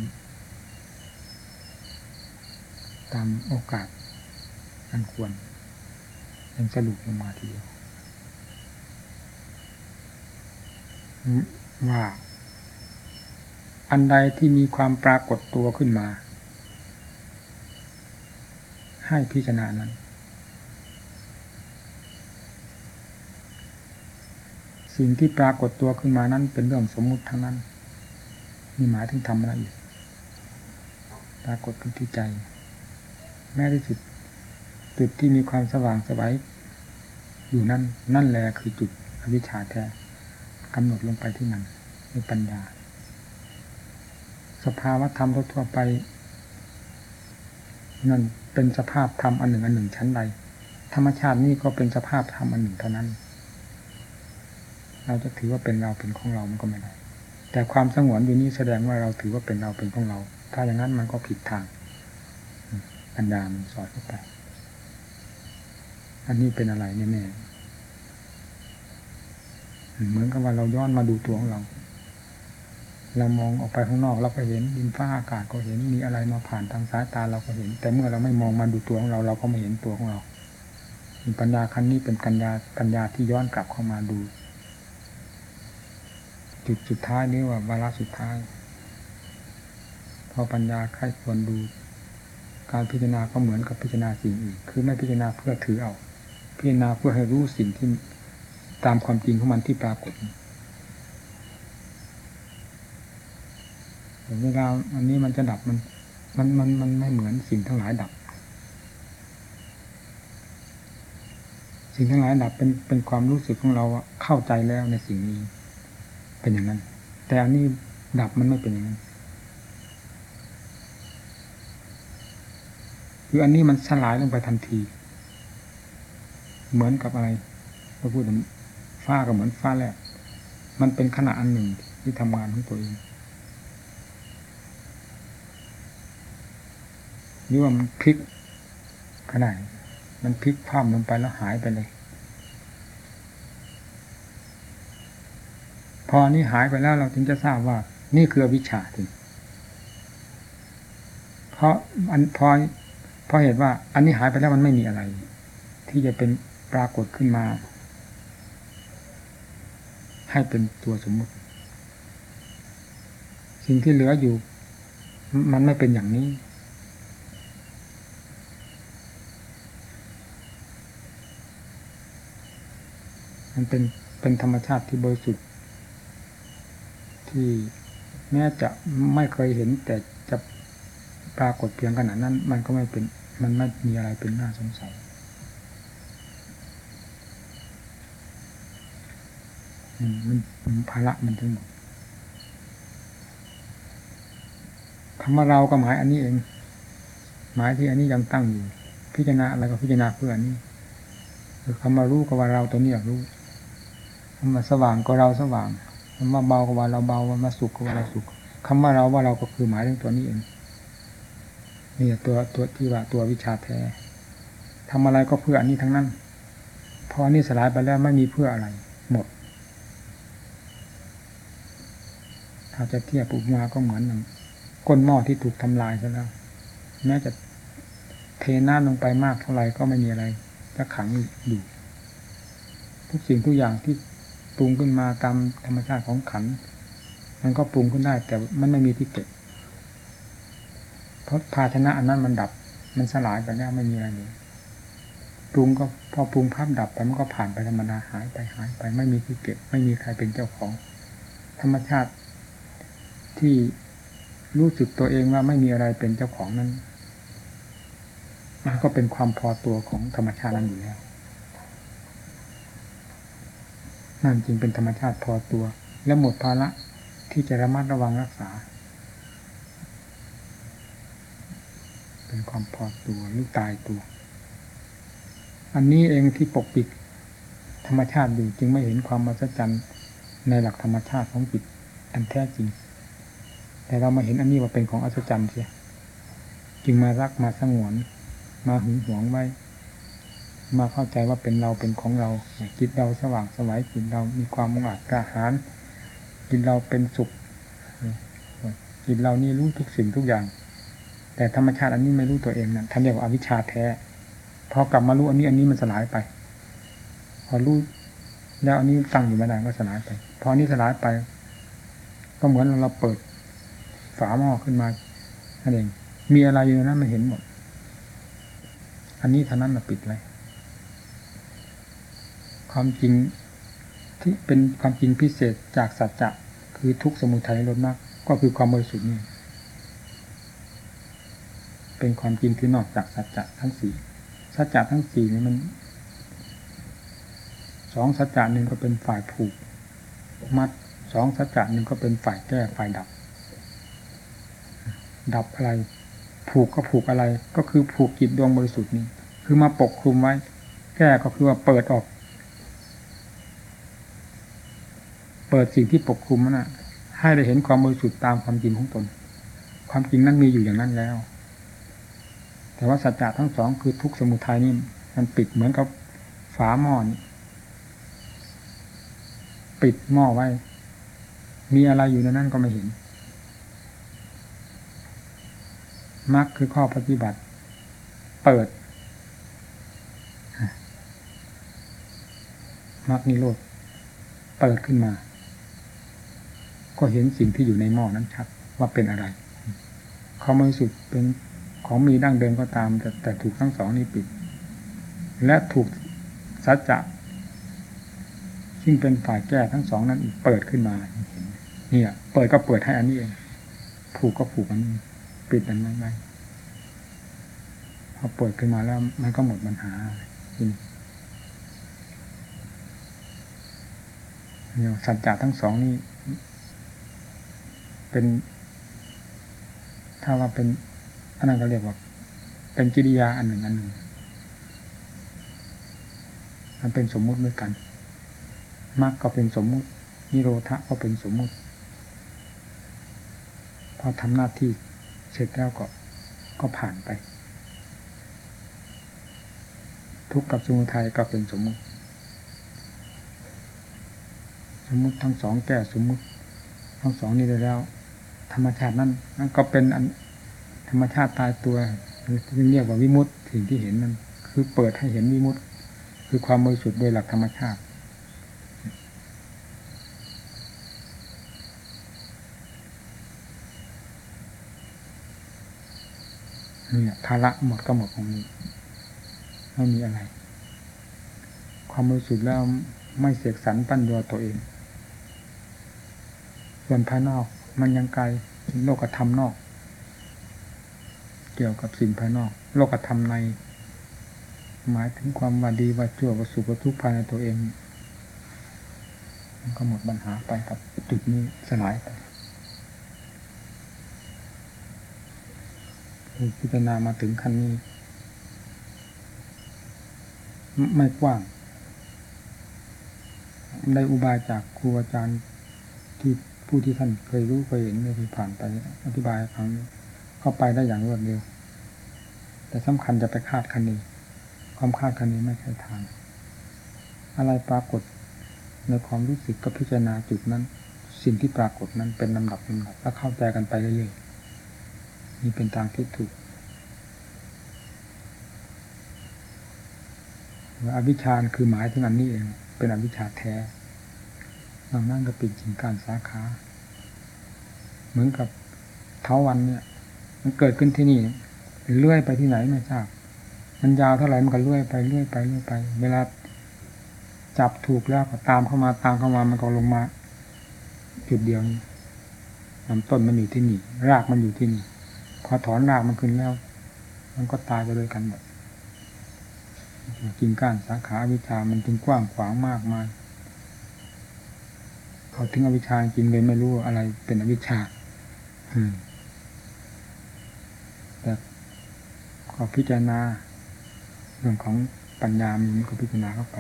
ตามโอกาสอันควรยังสรุปลงมาทีเดียวว่า อันใดที่มีความปรากฏตัวขึ้นมา ให้พิจารณานั้น สิ่งที่ปรากฏตัวขึ้นมานั้น เป็นเรื่องสมมุติทั้งนั้นมีหมายถึงทำอะไรอีกปรากฏขึ้นที่ใจ แม้ที่สุดจุดที่มีความสว่างสวัยอยู่นั่น นั่นแหละคือจุดอวิชชาแท้กำหนดลงไปที่นั่นในปัญญา สภาวะธรรมทั่วไป นั่นเป็นสภาพธรรมอันหนึ่งอันหนึ่งชั้นใดธรรมชาตินี่ก็เป็นสภาพธรรมอันหนึ่งเท่านั้น เราจะถือว่าเป็นเราเป็นของเรามันก็ไม่ได้ แต่ความสงวนอยู่นี่แสดงว่าเราถือว่าเป็นเราเป็นของเรา ถ้าอย่างนั้นมันก็ผิดทางปัญญามันสอดเข้าไป อันนี้เป็นอะไรแน่ๆเหมือนกับว่าเราย้อนมาดูตัวของเรา เรามองออกไปข้างนอกเราก็เห็นดินฟ้าอากาศก็เห็นมีอะไรมาผ่านทางสายตาเราก็เห็น แต่เมื่อเราไม่มองมาดูตัวของเรา เราก็ไม่เห็นตัวของเราปัญญาครั้นี้เป็นปัญญาปัญญาที่ย้อนกลับเข้ามาดู จุดสุดท้ายนี้ว่าวาระสุดท้าย พอปัญญาใครควรดู การพิจารณาก็เหมือนกับพิจารณาสิ่งอื่นคือไม่พิจารณาเพื่อถือเอา พิจารณาเพื่อให้รู้สิ่งที่ตามความจริงของมันที่ปรากฏเวลาอันนี้มันจะดับมัน มันมันมันไม่เหมือนสิ่งทั้งหลายดับ สิ่งทั้งหลายดับเป็นเป็นความรู้สึกของเราเข้าใจแล้วในสิ่งนี้ เป็นอย่างนั้น แต่อันนี้ดับมันไม่เป็นอย่างนั้นคืออันนี้มันสลายลงไปทันที เหมือนกับอะไรเราพูดถึงฟ้าก็เหมือนฟ้าแลบมันเป็นขณะอันหนึ่งที่ทำงานของตัวเองหรือว่ามันพลิกขนาดมันพลิกคว่ำลงไปแล้วหายไปเลย พอนี้หายไปแล้วเราถึงจะทราบว่า นี่คือวิชาถึงเพราะอันพอเพราะเหตุว่า อันนี้หายไปแล้วมันไม่มีอะไร ที่จะเป็นปรากฏขึ้นมา ให้เป็นตัวสมมติ สิ่งที่เหลืออยู่ มันไม่เป็นอย่างนี้ มันเป็นเป็นธรรมชาติที่บริสุทธิ์ ที่แม้จะไม่เคยเห็น แต่จะปรากฏเพียงขนาดนั้น มันก็ไม่เป็น มันไม่มีอะไรเป็นน่าสงสัยมันมันภาระมันทั้งหมดคำว่าเราก็หมายอันนี้เอง หมายที่อันนี้ยังตั้งอยู่ พิจารณาอะไรก็พิจารณาเพื่ออันนี้คือคำว่ารู้ก็ว่าเราตัวนี้อยากรู้คำว่าสว่างก็เราสว่าง คำว่าเบาก็ว่าเราเบาคำว่าสุขก็ว่าเราสุขคำว่าเราว่าเราก็คือหมายถึงตัวนี้เองนี่ตัวตัวที่ว่าตัววิชาแท้ทำอะไรก็เพื่ออันนี้ทั้งนั้นพออันนี้สลายไปแล้วไม่มีเพื่ออะไร หมดถ้าจะเทียบปุบมาก็เหมือนหนึ่งก้นหม้อที่ถูกทำลายซะแล้วแม้จะเทน้ำลงไปมากเท่าไหร่ก็ไม่มีอะไรจะขังอยู่ ทุกสิ่งทุกอย่างที่ ปรุงขึ้นมาตามธรรมชาติของขัน มันก็ปรุงขึ้นได้ แต่มันไม่มีที่เก็บเพราะภาชนะอันนั้นมันดับ มันสลายไปแล้วไม่มีอะไรเลยปรุงก็พอปรุงภาพดับไปมันก็ผ่านไปธรรมดาหายไปหายไปไม่มีที่เก็บ ไม่มีใครเป็นเจ้าของ ธรรมชาติที่รู้สึกตัวเองว่าไม่มีอะไรเป็นเจ้าของนั้นมันก็เป็นความพอตัวของธรรมชาตินั้นอยู่แล้ว นั่นจริงเป็นธรรมชาติพอตัว และหมดภาระที่จะระมัดระวังรักษา เป็นความพอตัวหรือตายตัว อันนี้เองที่ปกปิดธรรมชาติอยู่จึงไม่เห็นความมหัศจรรย์ในหลักธรรมชาติของจิตอันแท้จริง แต่เรามาเห็นอันนี้ว่าเป็นของอัศจรรย์เสียจึงมารักมาสงวน มาหึงหวงไว้ มาเข้าใจว่าเป็นเราเป็นของเราจิตเราสว่างสวัยจิตเรามีความมุ่งอาจกล้าหาญจิตเราเป็นสุขจิตเรานี่รู้ทุกสิ่งทุกอย่าง แต่ธรรมชาติอันนี้ไม่รู้ตัวเองนะท่านเรียกว่าอวิชชาแท้พอกลับมารู้อันนี้อันนี้มันสลายไป พอรู้แล้วอันนี้ตั้งอยู่ม่นานก็สลายไป พออันนี้สลายไป ก็เหมือนเราเปิดฝาหม้อขึ้นมานั่นเองมีอะไรอยู่นั้นมันเห็นหมด อันนี้เท่านั้นเราปิดเลย ความจริงที่เป็นความจริงพิเศษจากสัจจะคือทุกสมุทัยลดมาก ก็คือความบริสุทธิ์นี่เป็นความจริงที่นอกจากสัจจะทั้งสี่สัจจะทั้งสี่นี่มันสองสัจจะหนึ่งก็เป็นฝ่ายผูก มัดสองสัจจะหนึ่งก็เป็นฝ่ายแก้ฝ่ายดับ ดับอะไร ผูกก็ผูกอะไร ก็คือผูกจิตดวงบริสุทธิ์นี้ คือมาปกคลุมไว้ แก้ก็คือว่าเปิดออก เปิดสิ่งที่ปกคลุมนั่นนะให้ได้เห็นความบริสุทธิ์ตามความจริงของตน ความจริงนั้นมีอยู่อย่างนั้นแล้ว แต่ว่าสัจจะทั้งสองคือทุกสมุทัยนี่มันปิดเหมือนกับฝาหม้อนี่ปิดหม้อไว้ มีอะไรอยู่ในนั้นก็ไม่เห็นมรรคคือข้อปฏิบัติ เปิดมรรคนิโรธเปิดขึ้นมา ก็เห็นสิ่งที่อยู่ในหม้อนั้นชัดว่าเป็นอะไรเขาไม่สุดเป็นของมีดั้งเดิมก็ตาม แต่แต่ถูกทั้งสองนี้ปิด และถูกสัจจะซึ่งเป็นฝ่ายแก้ทั้งสองนั้นเปิดขึ้นมาเนี่ย เปิดก็เปิดให้อันนี้เองผูกก็ผูกอันปิดอันไว้พอเปิดขึ้นมาแล้วมันก็หมดปัญหาเนี่ยสัจจะทั้งสองนี่ เป็น ถ้าว่าเป็นอันนั้นก็เรียกว่า เป็นกิริยาอันหนึ่งอันหนึ่ง มันเป็นสมมุติด้วยกันมรรคก็เป็นสมมุตินิโรธก็เป็นสมมุติ พอทำหน้าที่เสร็จแล้วก็ก็ผ่านไป ทุกข์กับสมุทัยก็เป็นสมมุติ สมมุติทั้งสองแก่สมมุติ ทั้งสองนี้ได้แล้ว ธรรมชาตินั้นนั่นก็เป็นอันธรรมชาติตายตัวเรียกว่าวิมุตติสิ่งที่เห็นนั้น คือเปิดให้เห็นวิมุตติ คือความบริสุทธิ์โดยหลักธรรมชาติ นี่ภาระหมดก็หมดตรงนี้ ไม่มีอะไร ความบริสุทธิ์แล้วไม่เสกสรรปั้นยัวตัวเอง ส่วนภายนอก มันยังไกลโลกธรรมนอก เกี่ยวกับสิ่งภายนอก โลกธรรมใน หมายถึงความว่าดีว่าชั่วว่าสุขว่าทุกข์ภายในตัวเองมันก็หมดปัญหาไปกับจุดนี้สลายไปพิจารณามาถึงขั้นนี้ ไม่กว้าง ได้อุบายจากครูอาจารย์ที่ ผู้ที่ท่านเคยรู้เคยเห็นในที่ผ่านไปอธิบายครั้งเข้าไปได้อย่างรวดเร็ว แต่สำคัญจะไปคาดคันนี้ความคาดคันนี้ไม่ใช่ทาง อะไรปรากฏในความรู้สึกก็พิจารณาจุดนั้น สิ่งที่ปรากฏนั้นเป็นลำดับลำดับแล้วเข้าใจกันไปเรื่อยๆนี่เป็นทางที่ถูกอวิชชาคือหมายถึงอันนี้เอง เป็นอวิชชาแท้ บางนั่นก็เป็นจริงการสาขา เหมือนกับเท้าวันเนี่ย มันเกิดขึ้นที่นี่เลื่อยไปที่ไหนไม่ทราบมันยาวเท่าไหร่มันก็เลื่อยไปเลื่อยไปเลื่อยไป เวลาจับถูกแล้วก็ตามเข้ามาตามเข้ามามันก็ลงมา จุดเดียวนี้ลำต้นมันอยู่ที่นี่ รากมันอยู่ที่นี่พอถอนรากมันขึ้นแล้ว มันก็ตายไปเลยกันหมดกิ่งก้านสาขาวิชามันจึงกว้างขวางมากมาย เขาถึงอวิชชาจริงเลยไม่รู้อะไรเป็นอวิชชาแต่ขอพิจารณาเรื่องของปัญญามีก็พิจารณาเข้าไป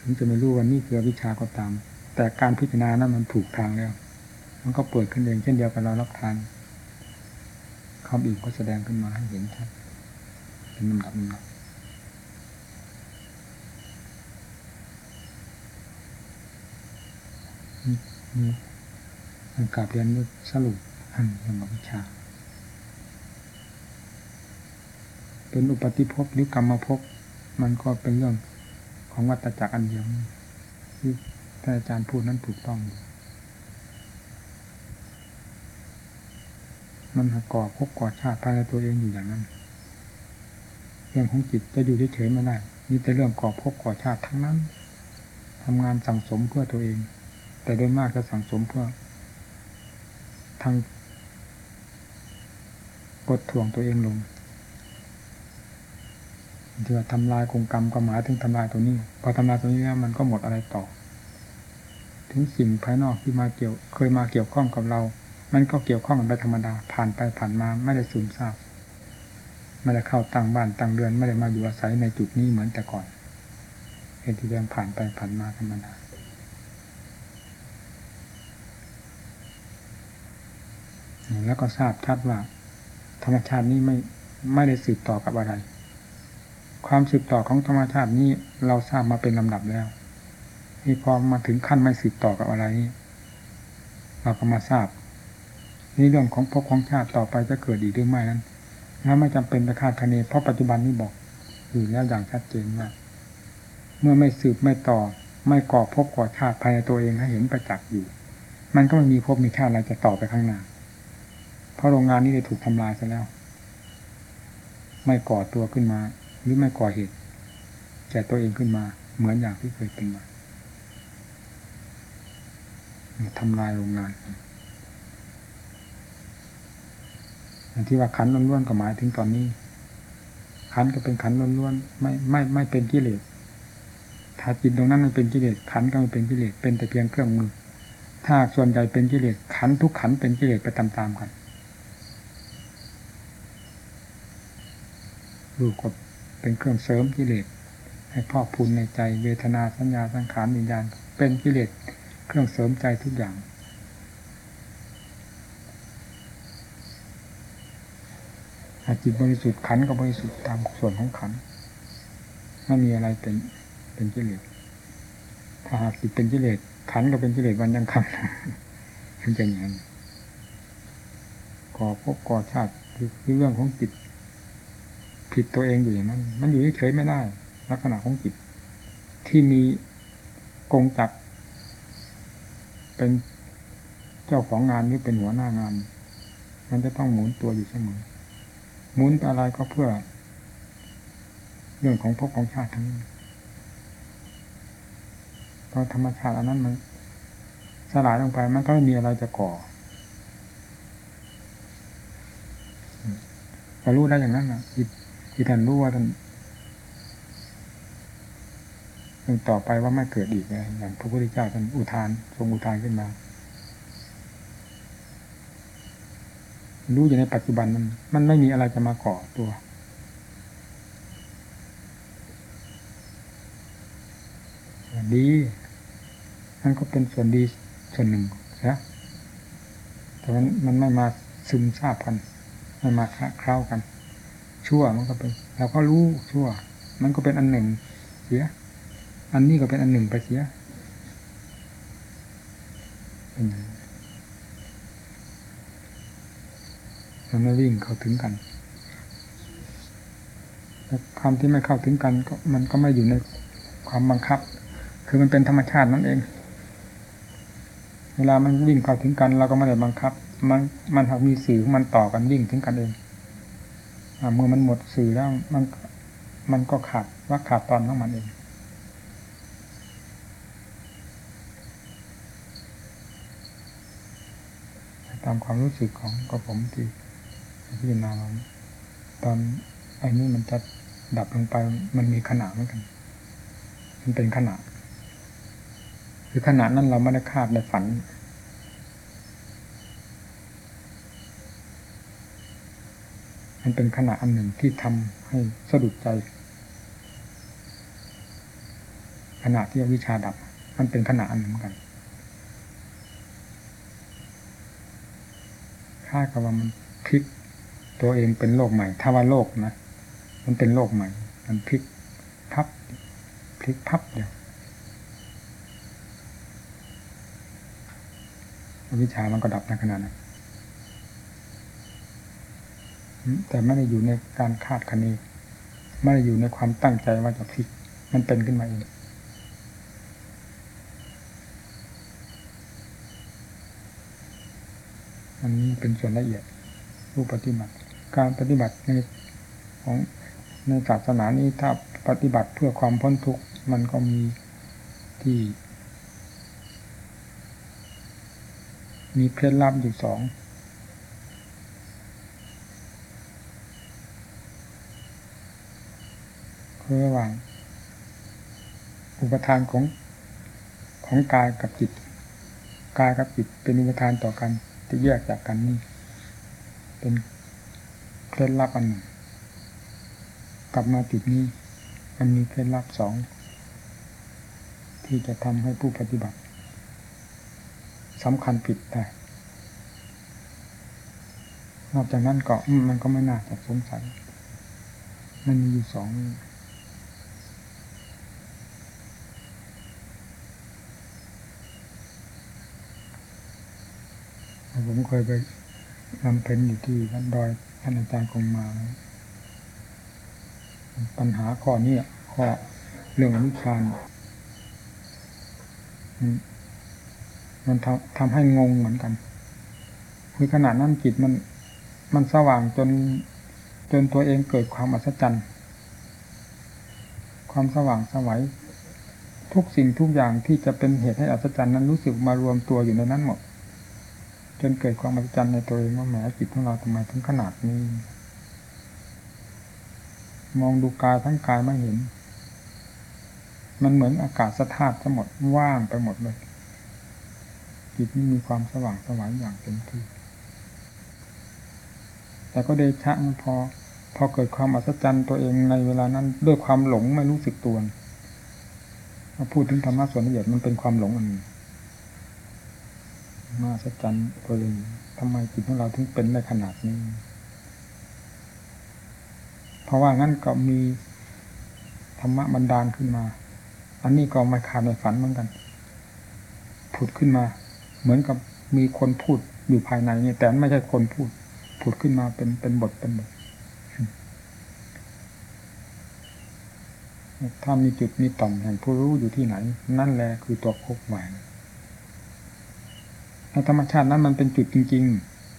ถึงจะไม่รู้ว่านี่คือวิชาก็ตาม แต่การพิจารณานั้นมันถูกทางแล้ว มันก็เปิดขึ้นเองเช่นเดียวกับเรารับทานคำอีกก็แสดงขึ้นมาให้เห็นชัดเป็นลำดับลำดับนี่มัน กาบเรียนสรุปอันยังวิชา เป็นอุปติภพหรือกรรมภพมันก็เป็นเรื่องของวัตจักรอันเดียวที่ท่านอาจารย์พูดนั้นถูกต้อง มันก่อภพก่อชาติภายในตัวเองอยู่อย่างนั้น เรื่องของจิตจะอยู่เฉยๆไม่ได้มีแต่เรื่องก่อภพก่อชาติทั้งนั้นทำงานสั่งสมเพื่อตัวเอง แต่โดยมากจะสั่งสมเพื่อทางกดถ่วงตัวเองลงที่ว่าทำลายกงกรรมก็หมายถึงทำลายตัวนี้ พอทำลายตัวนี้แล้วมันก็หมดอะไรต่อ ถึงสิ่งภายนอกที่มาเกี่ยว เคยมาเกี่ยวข้องกับเรา มันก็เกี่ยวข้องกันไปธรรมดา ผ่านไปผ่านมาไม่ได้สูญทราบไม่ได้เข้าตั้งบ้านตั้งเรือนไม่ได้มาอยู่อาศัยในจุดนี้เหมือนแต่ก่อนเห็นที่เดินผ่านไปผ่านมาธรรมดา แล้วก็ทราบชัดว่า ธรรมชาตินี้ไม่ไม่ได้สืบต่อกับอะไร ความสืบต่อของธรรมชาตินี้เราทราบมาเป็นลำดับแล้วนี่พอมาถึงขั้นไม่สืบต่อกับอะไรนี้เราก็มาทราบนี่เรื่องของภพของชาติต่อไปจะเกิดอีกหรือไม่นั้นแล้วไม่จำเป็นไปคาดคะเนเพราะปัจจุบันนี้บอกอยู่แล้วอย่างชัดเจนว่าเมื่อไม่สืบไม่ต่อ ไม่ก่อภพก่อชาติภายในตัวเองให้เห็นประจักษ์อยู่ มันก็ไม่มีภพมีชาติอะไรจะต่อไปข้างหน้า เพราะโรงงานนี้ได้ถูกทำลายซะแล้ว ไม่ก่อตัวขึ้นมา หรือไม่ก่อเหตุแก่ตัวเองขึ้นมา เหมือนอย่างที่เคยเป็นมาทำลายโรงงานอย่างที่ว่าขันล้วนๆก็หมายถึงตอนนี้ ขันก็เป็นขันล้วนๆไม่ไม่ไม่เป็นกิเลสถ้าจิตตรงนั้นมันเป็นกิเลสขันก็ไม่เป็นกิเลสเป็นแต่เพียงเครื่องมือ ถ้าส่วนใหญ่เป็นกิเลสขันทุกขันเป็นกิเลสไปตามๆกัน รูปก็เป็นเครื่องเสริมกิเลสให้พ่อพูนในใจเวทนาสัญญาสังขารวิญญาณเป็นกิเลสเครื่องเสริมใจทุกอย่างจิตบริสุทธิ์ขันก็บริสุทธิ์ตามส่วนของขันไม่มีอะไรเป็นเป็นกิเลสถ้าหากจิตเป็นกิเลสขันก็เป็นกิเลสวันยังคำถึงจะอย่างนั้นก่อพบก่อชาติคือเรื่องของจิต ผิดตัวเองอยู่อย่างนั้น มันอยู่เฉยไม่ได้ ลักษณะของจิต ที่มีกงจักเป็นเจ้าของงานหรือเป็นหัวหน้างาน มันจะต้องหมุนตัวอยู่เสมอหมุนอะไรก็เพื่อ เรื่องของภพของชาติทั้งนี้เพราะธรรมชาติอันนั้นมันสลายลงไปมันก็ไม่มีอะไรจะก่อพอรู้ได้อย่างนั้นนะ ที่ท่านรู้ว่าท่านยังต่อไปว่าไม่เกิดอีกเลยอย่างพระพุทธเจ้าท่านอุทาน ทรงอุทานขึ้นมา รู้อยู่ในปัจจุบันมันมันไม่มีอะไรจะมาก่อตัวดีนั่นก็เป็นส่วนดีส่วนหนึ่งนะแต่มันมันไม่มาซึมซาบกันไม่มาคล้ากัน ชั่วมันก็เป็นเราก็รู้ชั่ว มันก็เป็นอันหนึ่งเสีย อันนี้ก็เป็นอันหนึ่งไปเสียมันไม่วิ่งเข้าถึงกันแต่ความที่ไม่เข้าถึงกันก็มันก็ไม่อยู่ในความบังคับ คือมันเป็นธรรมชาตินั่นเอง เวลามันวิ่งเข้าถึงกันเราก็ไม่ได้บังคับ มันมันหากมีสื่อมันต่อกันวิ่งถึงกันเอง เมื่อมันหมดสื่อแล้วมันมันก็ขาดว่าขาดตอนของมันเองตามความรู้สึกของกับผมที่พิจารณาตอนไอ้นี้มันจะดับลงไปมันมีขนาดเหมือนกัน มันเป็นขนาดคือขนาดนั้นเราไม่ได้คาดในฝัน มันเป็นขนาดอันหนึ่งที่ทำให้สะดุดใจขนาดที่วิชาดับ มันเป็นขนาดอันหนึ่งกันค่ากับว่ามันพลิกตัวเองเป็นโลกใหม่ ถ้าว่าโลกนะ มันเป็นโลกใหม่ มันพลิกพับพลิกพับเดียววิชามันก็ดับในขนาดนั้น แต่ไม่ได้อยู่ในการคาดคะเนไม่ได้อยู่ในความตั้งใจว่าจะพลิก มันเป็นขึ้นมาเองอันนี้เป็นส่วนละเอียดผู้ปฏิบัติ การปฏิบัติในของในศาสนานี้ถ้าปฏิบัติเพื่อความพ้นทุกข์มันก็มีที่ มีเคล็ดลับอยู่สอง คือระหว่างอุปทานของของกายกับจิตกายกับจิตเป็นอุปทานต่อกันจะแยกจากกันนี่เป็นเคล็ดลับอันหนึ่งกลับมาจุดนี้มันมีเคล็ดลับสองที่จะทำให้ผู้ปฏิบัติสำคัญผิดได้นอกจากนั้นก็มันก็ไม่น่าจะสงสัยมันมีอยู่สอง ผมเคยไปนำเพนอยู่ที่วัดดอยท่านอาจารย์คงมา ปัญหาข้อนี้ข้อเรื่องอนุชานมันทำทำให้งงเหมือนกัน คือขนาดนั้นจิตมัน มันสว่างจน จนตัวเองเกิดความอัศจรรย์ ความสว่างสวัยทุกสิ่งทุกอย่างที่จะเป็นเหตุให้อัศจรรย์นั้นรู้สึกมารวมตัวอยู่ในนั้นหมด จนเกิดความอัศจรรย์ในตัวเองว่าแหมจิตของเราทำไมถึงขนาดนี้ มองดูกายทั้งกายไม่เห็น มันเหมือนอากาศสธาตุทั้งหมดว่างไปหมดเลยจิตนี่มีความสว่างสวายอย่างเต็มที่แต่ก็เดชะพอ พอเกิดความอัศจรรย์ตัวเองในเวลานั้น ด้วยความหลงไม่รู้สึกตัวพูดถึงธรรมะส่วนละเอียดมันเป็นความหลงอันนี้ มาอัศจรรย์ตัวเองทำไมจิตของเราถึงเป็นในขนาดนี้ เพราะว่างั้นก็มีธรรมะบันดาลขึ้นมา อันนี้ก็ไม่ขาดในฝันเหมือนกัน ผุดขึ้นมา เหมือนกับมีคนพูดอยู่ภายในนี่แต่ไม่ใช่คนพูด ผุดขึ้นมาเป็นเป็นบทเป็นบทถ้ามีจุดมีต่อมแห่งผู้รู้อยู่ที่ไหน นั่นแหละคือตัวพบแหวนใน ธรรมชาตินั้นมันเป็นจุดจริง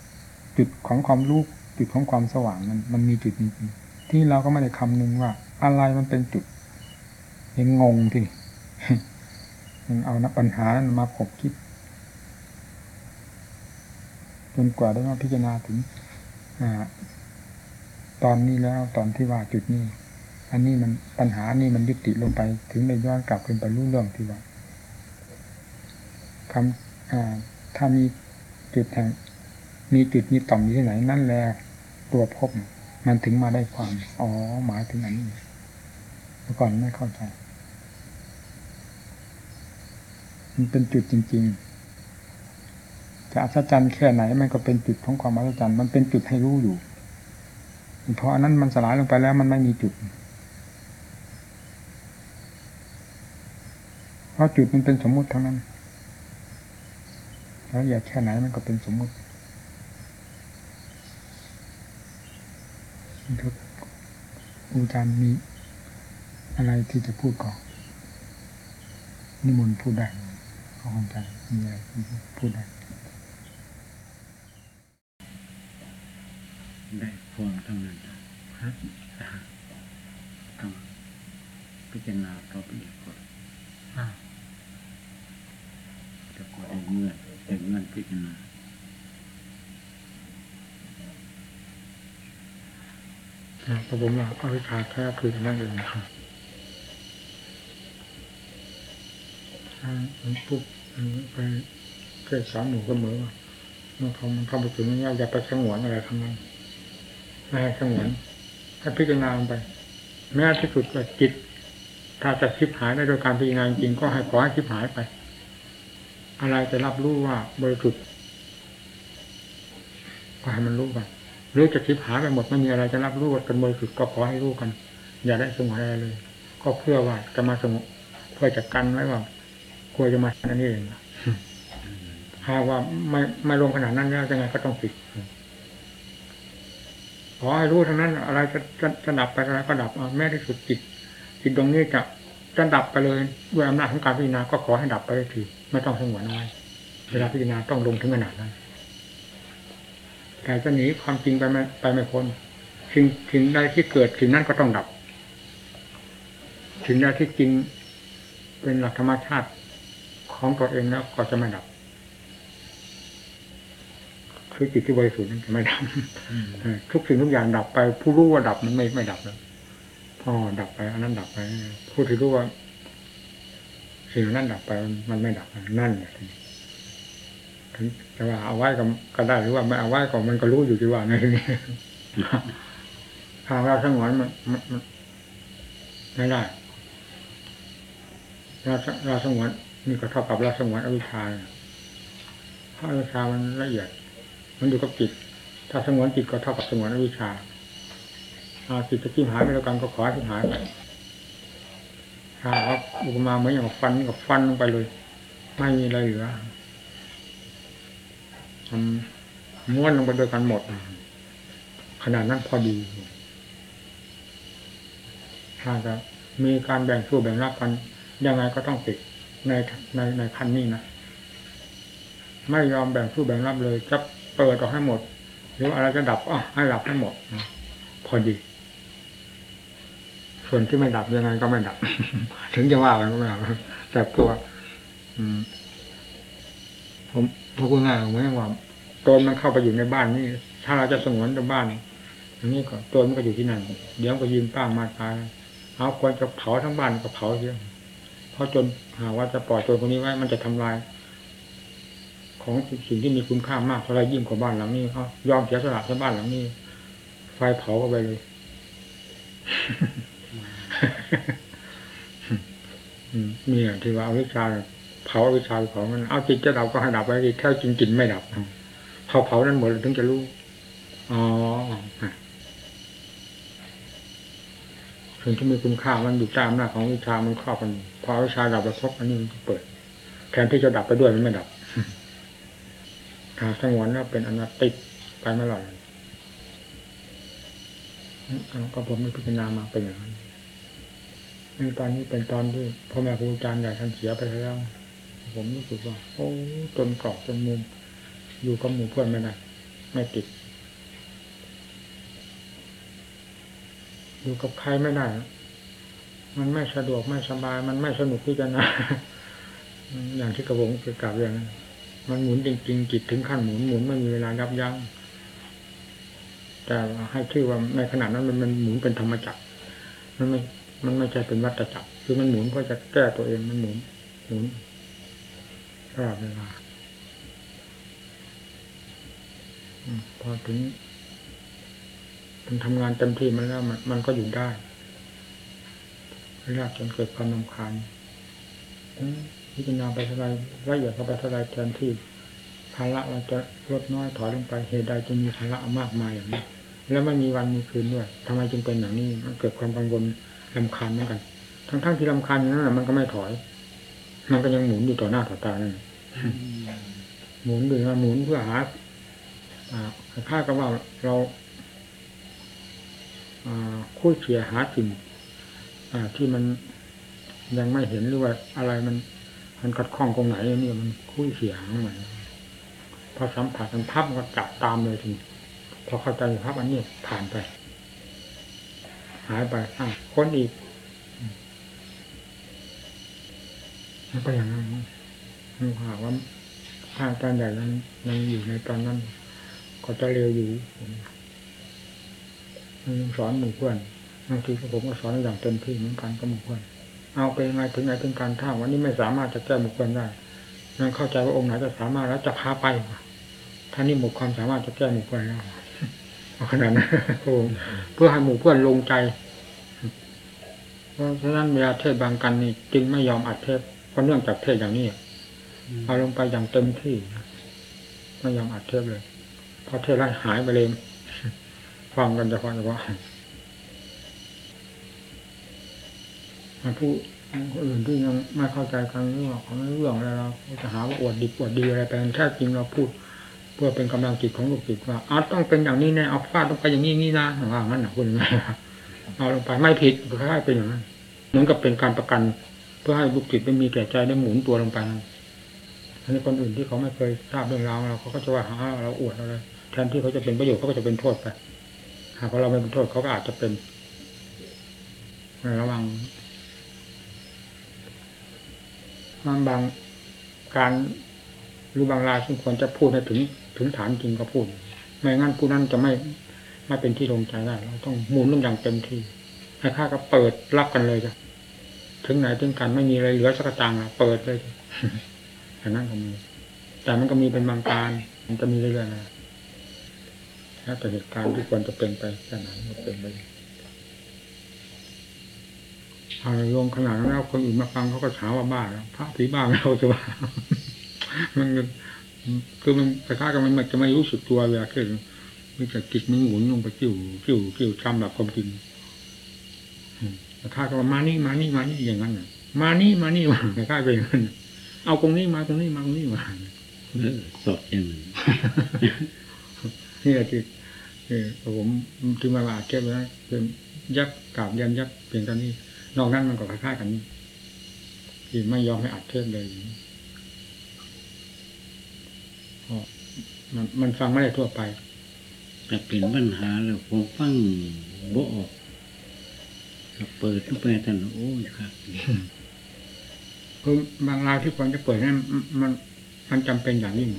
ๆ จุดของความรู้จุดของความสว่างมันมันมีจุดจริงๆที่เราก็ไม่ได้คำนึงว่า อะไรมันเป็นจุดยังงงที่ยังเอานักปัญหานั้นมาขบคิดจนกว่าได้มาพิจารณาถึงตอนนี้แล้วตอนที่ว่าจุดนี้ อันนี้มันปัญหานี่มันยุติลงไป ถึงได้ย้อนกลับขึ้นไปรู้เรื่องที่ว่าคำ ถ้ามีจุดแห่งมีจุดมีต่อมอยู่ที่ไหนนั่นแหละตัวพบมันถึงมาได้ความ อ๋อ หมายถึงอันนี้เมื่อก่อนไม่เข้าใจ มันเป็นจุดจริง ๆ จะอัศจรรย์แค่ไหน มันก็เป็นจุดของความอัศจรรย์ มันเป็นจุดให้รู้อยู่เพราะอันนั้นมันสลายลงไปแล้วมันไม่มีจุด เพราะจุดมันเป็นสมมุติทั้งนั้น แล้วอยากแค่ไหนมันก็เป็นสมมุติทุกอาจารย์มีอะไรที่จะพูดก่อนนิมนต์พูดได้ของอาจารย์มีอะไรพูดได้ได้พวงทั้งนั้นต้องพิจารณาต่อไปอีกคนจะกดได้เงื่อน ได้เงื่อนพิจารณาพระผมว่าอวิชาแค่คือนั่นเองครับมันปุ๊บไปเคยสอนหนูเสมอว่าเมื่อเขามันเข้าไปถึงนี้อย่าไปสงวนอะไรทั้งนั้นไม่ให้สงวนให้พิจารณาไปแม้ที่สุดก็จิต ถ้าจะคิดหายได้โดยการพิจารณาจริงก็ให้ขอให้คิดหายไป อะไรจะรับรู้ว่าบริสุทธิ์ก็ให้มันรู้ไปหรือจะคิดหาไปหมดไม่มีอะไรจะรับรู้ว่าเป็นบริสุทธิ์ก็ขอให้รู้กัน อย่าได้สงวนอะไรเลย ก็เพื่อว่าจะมาสงบเพื่อจะกันไว้ว่าควรจะมานั่นเองหากว่าไม่ไม่ลงขนาดนั้นแล้วยังไงก็ต้องปิดขอให้รู้ทั้งนั้น อะไรจะจะจะดับไปอะไรก็ดับแม้ที่สุดจิตจิตตรงนี้จะจะดับไปเลยด้วยอำนาจของการพิจารณาก็ขอให้ดับไปที ไม่ต้องสงวนไว้เวลาพิจารณาต้องลงถึงขนาดนั้นแต่จะหนีความจริงไปไม่ไปไม่พ้นสิ่งสิ่งใดที่เกิดสิ่งนั้นก็ต้องดับสิ่งใดที่จริงเป็นหลักธรรมชาติของตัวเองแล้วก็จะไม่ดับ คือจิตที่บริสุทธิ์นั้นจะไม่ดับทุกสิ่งทุกอย่างดับไป ผู้รู้ว่าดับมันไม่ไม่ดับแล้วพออ๋อดับไปอันนั้นดับไปพูดถึงรู้ว่า สิ่งนั้นดับไปมันไม่ดับนั่นแหละถึงจะว่าเอาไว้ก็ได้หรือว่าไม่เอาไว้ก็มันก็รู้อยู่ที่ว่าในที่นี้ทางเราสงวนมันมันไม่ได้เราเราสงวนนี่ก็เท่ากับเราสงวนอวิชชาเพราะอวิชชามันละเอียด มันอยู่กับจิต ถ้าสงวนจิตก็เท่ากับสงวนอวิชชาอาจิตจะจิ้มหายไปแล้วกันก็ขอให้หายไป ถ้าว่าอุปมาเหมือนอย่างฟันกับฟันลงไปเลย ไม่มีอะไรเหลือทำม้วนลงไปด้วยกันหมด ขนาดนั้นพอดี ถ้าจะมีการแบ่งสู้แบ่งรับกันยังไงก็ต้องติดในในในขั้นนี้นะไม่ยอมแบ่งสู้แบ่งรับเลย จะเปิดออกให้หมด หรืออะไรจะดับอะให้ดับให้หมด พอดี ส่วนที่ไม่ดับยังไงก็ไม่ดับ ถึงจะว่ามันก็ไม่ดับแต่ตัวอืมผมพูดง่ายๆเหมือนว่าตนมันเข้าไปอยู่ในบ้านนี่ถ้าเราจะสงวนในบ้านอย่างนี้ก็ตัวมันก็อยู่ที่นั่นเดี๋ยวก็ยิงป้างมาตายเอาควรจะเผาทั้งบ้านก็เผาเสียเพราะจนหาว่าจะปล่อยตัวคนนี้ไว้มันจะทำลาย ของสิ่งที่มีคุณค่ามากเท่าไรยิ่งกว่าบ้านหลังนี้เขายอมเสียสละที่บ้านหลังนี้ ไฟเผาเข้าไปเลย นี่ที่ว่าเอาวิชาเผาวิชาเผามันเอาจิตจะดับก็ให้ดับไปแค่จริงจิตไม่ดับเผาเผานั้นหมดถึงจะรู้อ๋อสิ่งที่มีคุณค่ามันอยู่ต้อำนาของวิชามันครอบมันพอวิชาดับแล้วพบอันนี้มันเปิด แทนที่จะดับไปด้วยมันไม่ดับถ้าสงวนแล้วเป็นอนัตติไปไม่หล่อยก็ผมไม่พิจารณามาเป็นอย่างนั้น ในตอนนี้เป็นตอนที่พ่อแม่ครูอาจารย์ใหญ่ท่านเสียไปแล้ว ผมรู้สึกว่า โอ้จนกรอบจนมุม อยู่กับหมู่เพื่อนไม่ได้ไม่ติด อยู่กับใครไม่ได้มันไม่สะดวกไม่สบาย มันไม่สนุกพิจารณาอย่างที่กระผมเกล่าวอย่างนั้นมันหมุนจริงๆจิตถึงขั้นหมุนหมุนไม่มีเวลายับยั้งแต่ให้ชื่อว่าในขณะนั้นมันมันหมุนเป็นธรรมจักรมันไม่ มันไม่ใช่เป็นวัฏจักรคือมันหมุนเพื่อจะแก้ตัวเองมันหมุนหมุนตลอดเวลาพอถึงมันทำงานเต็มที่มันแล้วมันมันก็อยู่ได้ไม่ยากจนเกิดความนำคาญพิจารณาไปเท่าไรละเอียดเข้าไปเท่าไรแทนที่ภาระเราจะลดน้อยถอยลงไปเหตุใดจะมีภาระมากมายอย่างนี้ แล้วไม่มีวันมีคืนด้วยทำไมจึงเป็นอย่างนี้มันเกิดความกังวล ลำคาญเหมือนกัน ทั้งๆทที่ลำคาญอย่างนั้นมันก็ไม่ถอย มันก็ยังหมุนอยู่ต่อหน้าต่อตานั่นหมุนด้วยหมุนเพื่อหาค่ากับว่าเราคุยเฉียหาสิ่งที่มันยังไม่เห็นหรือว่าอะไรมัน มันขัดข้องตรงไหนนี่มันคุยเฉียของมันพอสัมผัสมันพับก็จับตามเลยทีพอเข้าใจภาพอันนี้ผ่านไป หายไปอะค้นอีกมันก็อย่างนั้นมันหาว่าทางการใหญ่ยังยังอยู่ในตอนนั้น ก็จะเร็วอยู่สอนหมู่เพื่อนบางทีผมก็สอนอย่างเต็มที่เหมือนกันกับหมู่เพื่อนเอาไปยังไงถึงไหนถึงการท่าวันนี้ไม่สามารถจะแก้หมู่เพื่อนได้ยังเข้าใจว่าองค์ไหนจะสามารถแล้วจะพาไปท่านี้หมดความสามารถจะแก้หมู่เพื่อนแล้ว ขนาดนั้นเพื่อให้หมู่เพื่อนลงใจ เพราะฉะนั้นเวลาเทศบางกันนี่จึงไม่ยอมอัดเทศเพราะเนื่องจากเทศอย่างนี้เอาลงไปอย่างเต็มที่ไม่ยอมอัดเทศเลยพอเทศแล้วหายไปเลยฟังกันเฉพาะเฉพาะผู้อื่นที่ยังไม่เข้าใจกันเรื่องของเรื่องอะไรเราจะหาว่าอวดดีอวดดีอะไรไปแท้จริงเราพูด เพื่อเป็นกำลังจิตของลูกจิตว่าอาต้องเป็นอย่างนี้แน่เอาฟาดลงไปอย่างนี้นี่นะว่างั้นนะคุณเอาลงไปไม่ผิดแค่เป็นอย่างนั้นเหมือนกับเป็นการประกัน เพื่อให้ลูกจิตได้มีแก่ใจได้หมุนตัวลงไปอันนี้คนอื่นที่เขาไม่เคยทราบเรื่องราวเราเขาก็จะว่าหาเราอวดอะไรแทนที่เขาจะเป็นประโยชน์เขาก็จะเป็นโทษไปหากเราไม่เป็นโทษเขาก็อาจจะเป็นระวังบางบางการหรือบางรายที่ควรจะพูดให้ถึง ถึงฐานจริงก็พูด ไม่งั้นผู้นั้นจะไม่ไม่เป็นที่ลงใจได้เราต้องมุนลงอย่างเต็มที่ให้ข้าก็เปิดรับกันเลยจ้ะถึงไหนถึงกันไม่มีอะไรเหลือสักตังค์เปิดเลยอย่างนั้นก็มีแต่มันก็มีเป็นบางการ มันจะมีเรื่อยๆนะแล้วแต่เหตุการณ์ที่ควรจะเป็นไปแค่ไหนเป็นไปเอาโยมขนาดนั้นแล้วคนอื่นมาฟังเขาก็ถามว่าบ้าแล้วพระผีบ้าไม่เราจะว่ามัน คือมันคล้ายๆกับมันจะไม่รู้สึกตัวเวลาคือมีแต่จิตมันหมุนลงไปกิ้วกิ้วกิ้วจำแบบความจริงแต่ข้าก็ว่ามานี่มานี่มานี่อย่างนั้นมานี่มานี่มาแต่ข้าก็อย่างนั้นเอาตรงนี้มาตรงนี้มาตรงนี้มาสดอย่างนั้นนี่แหละที่เออผมที่มาอาเก็บไว้เป็นยับกาบยันยับเพียงตอนนี้ นอกนั้นมันก็คล้ายๆกันนี่ที่ไม่ยอมให้อัดเทปเลย มันมันฟังไม่ได้ทั่วไปแต่เป็นปัญหาแล้วผมฟังบ่ออกก็เปิดเข้าไปท่านโอ้ยครับคือบางรายที่ควรจะเปิดนั้นมัน มันจำเป็นอย่างยิ่ง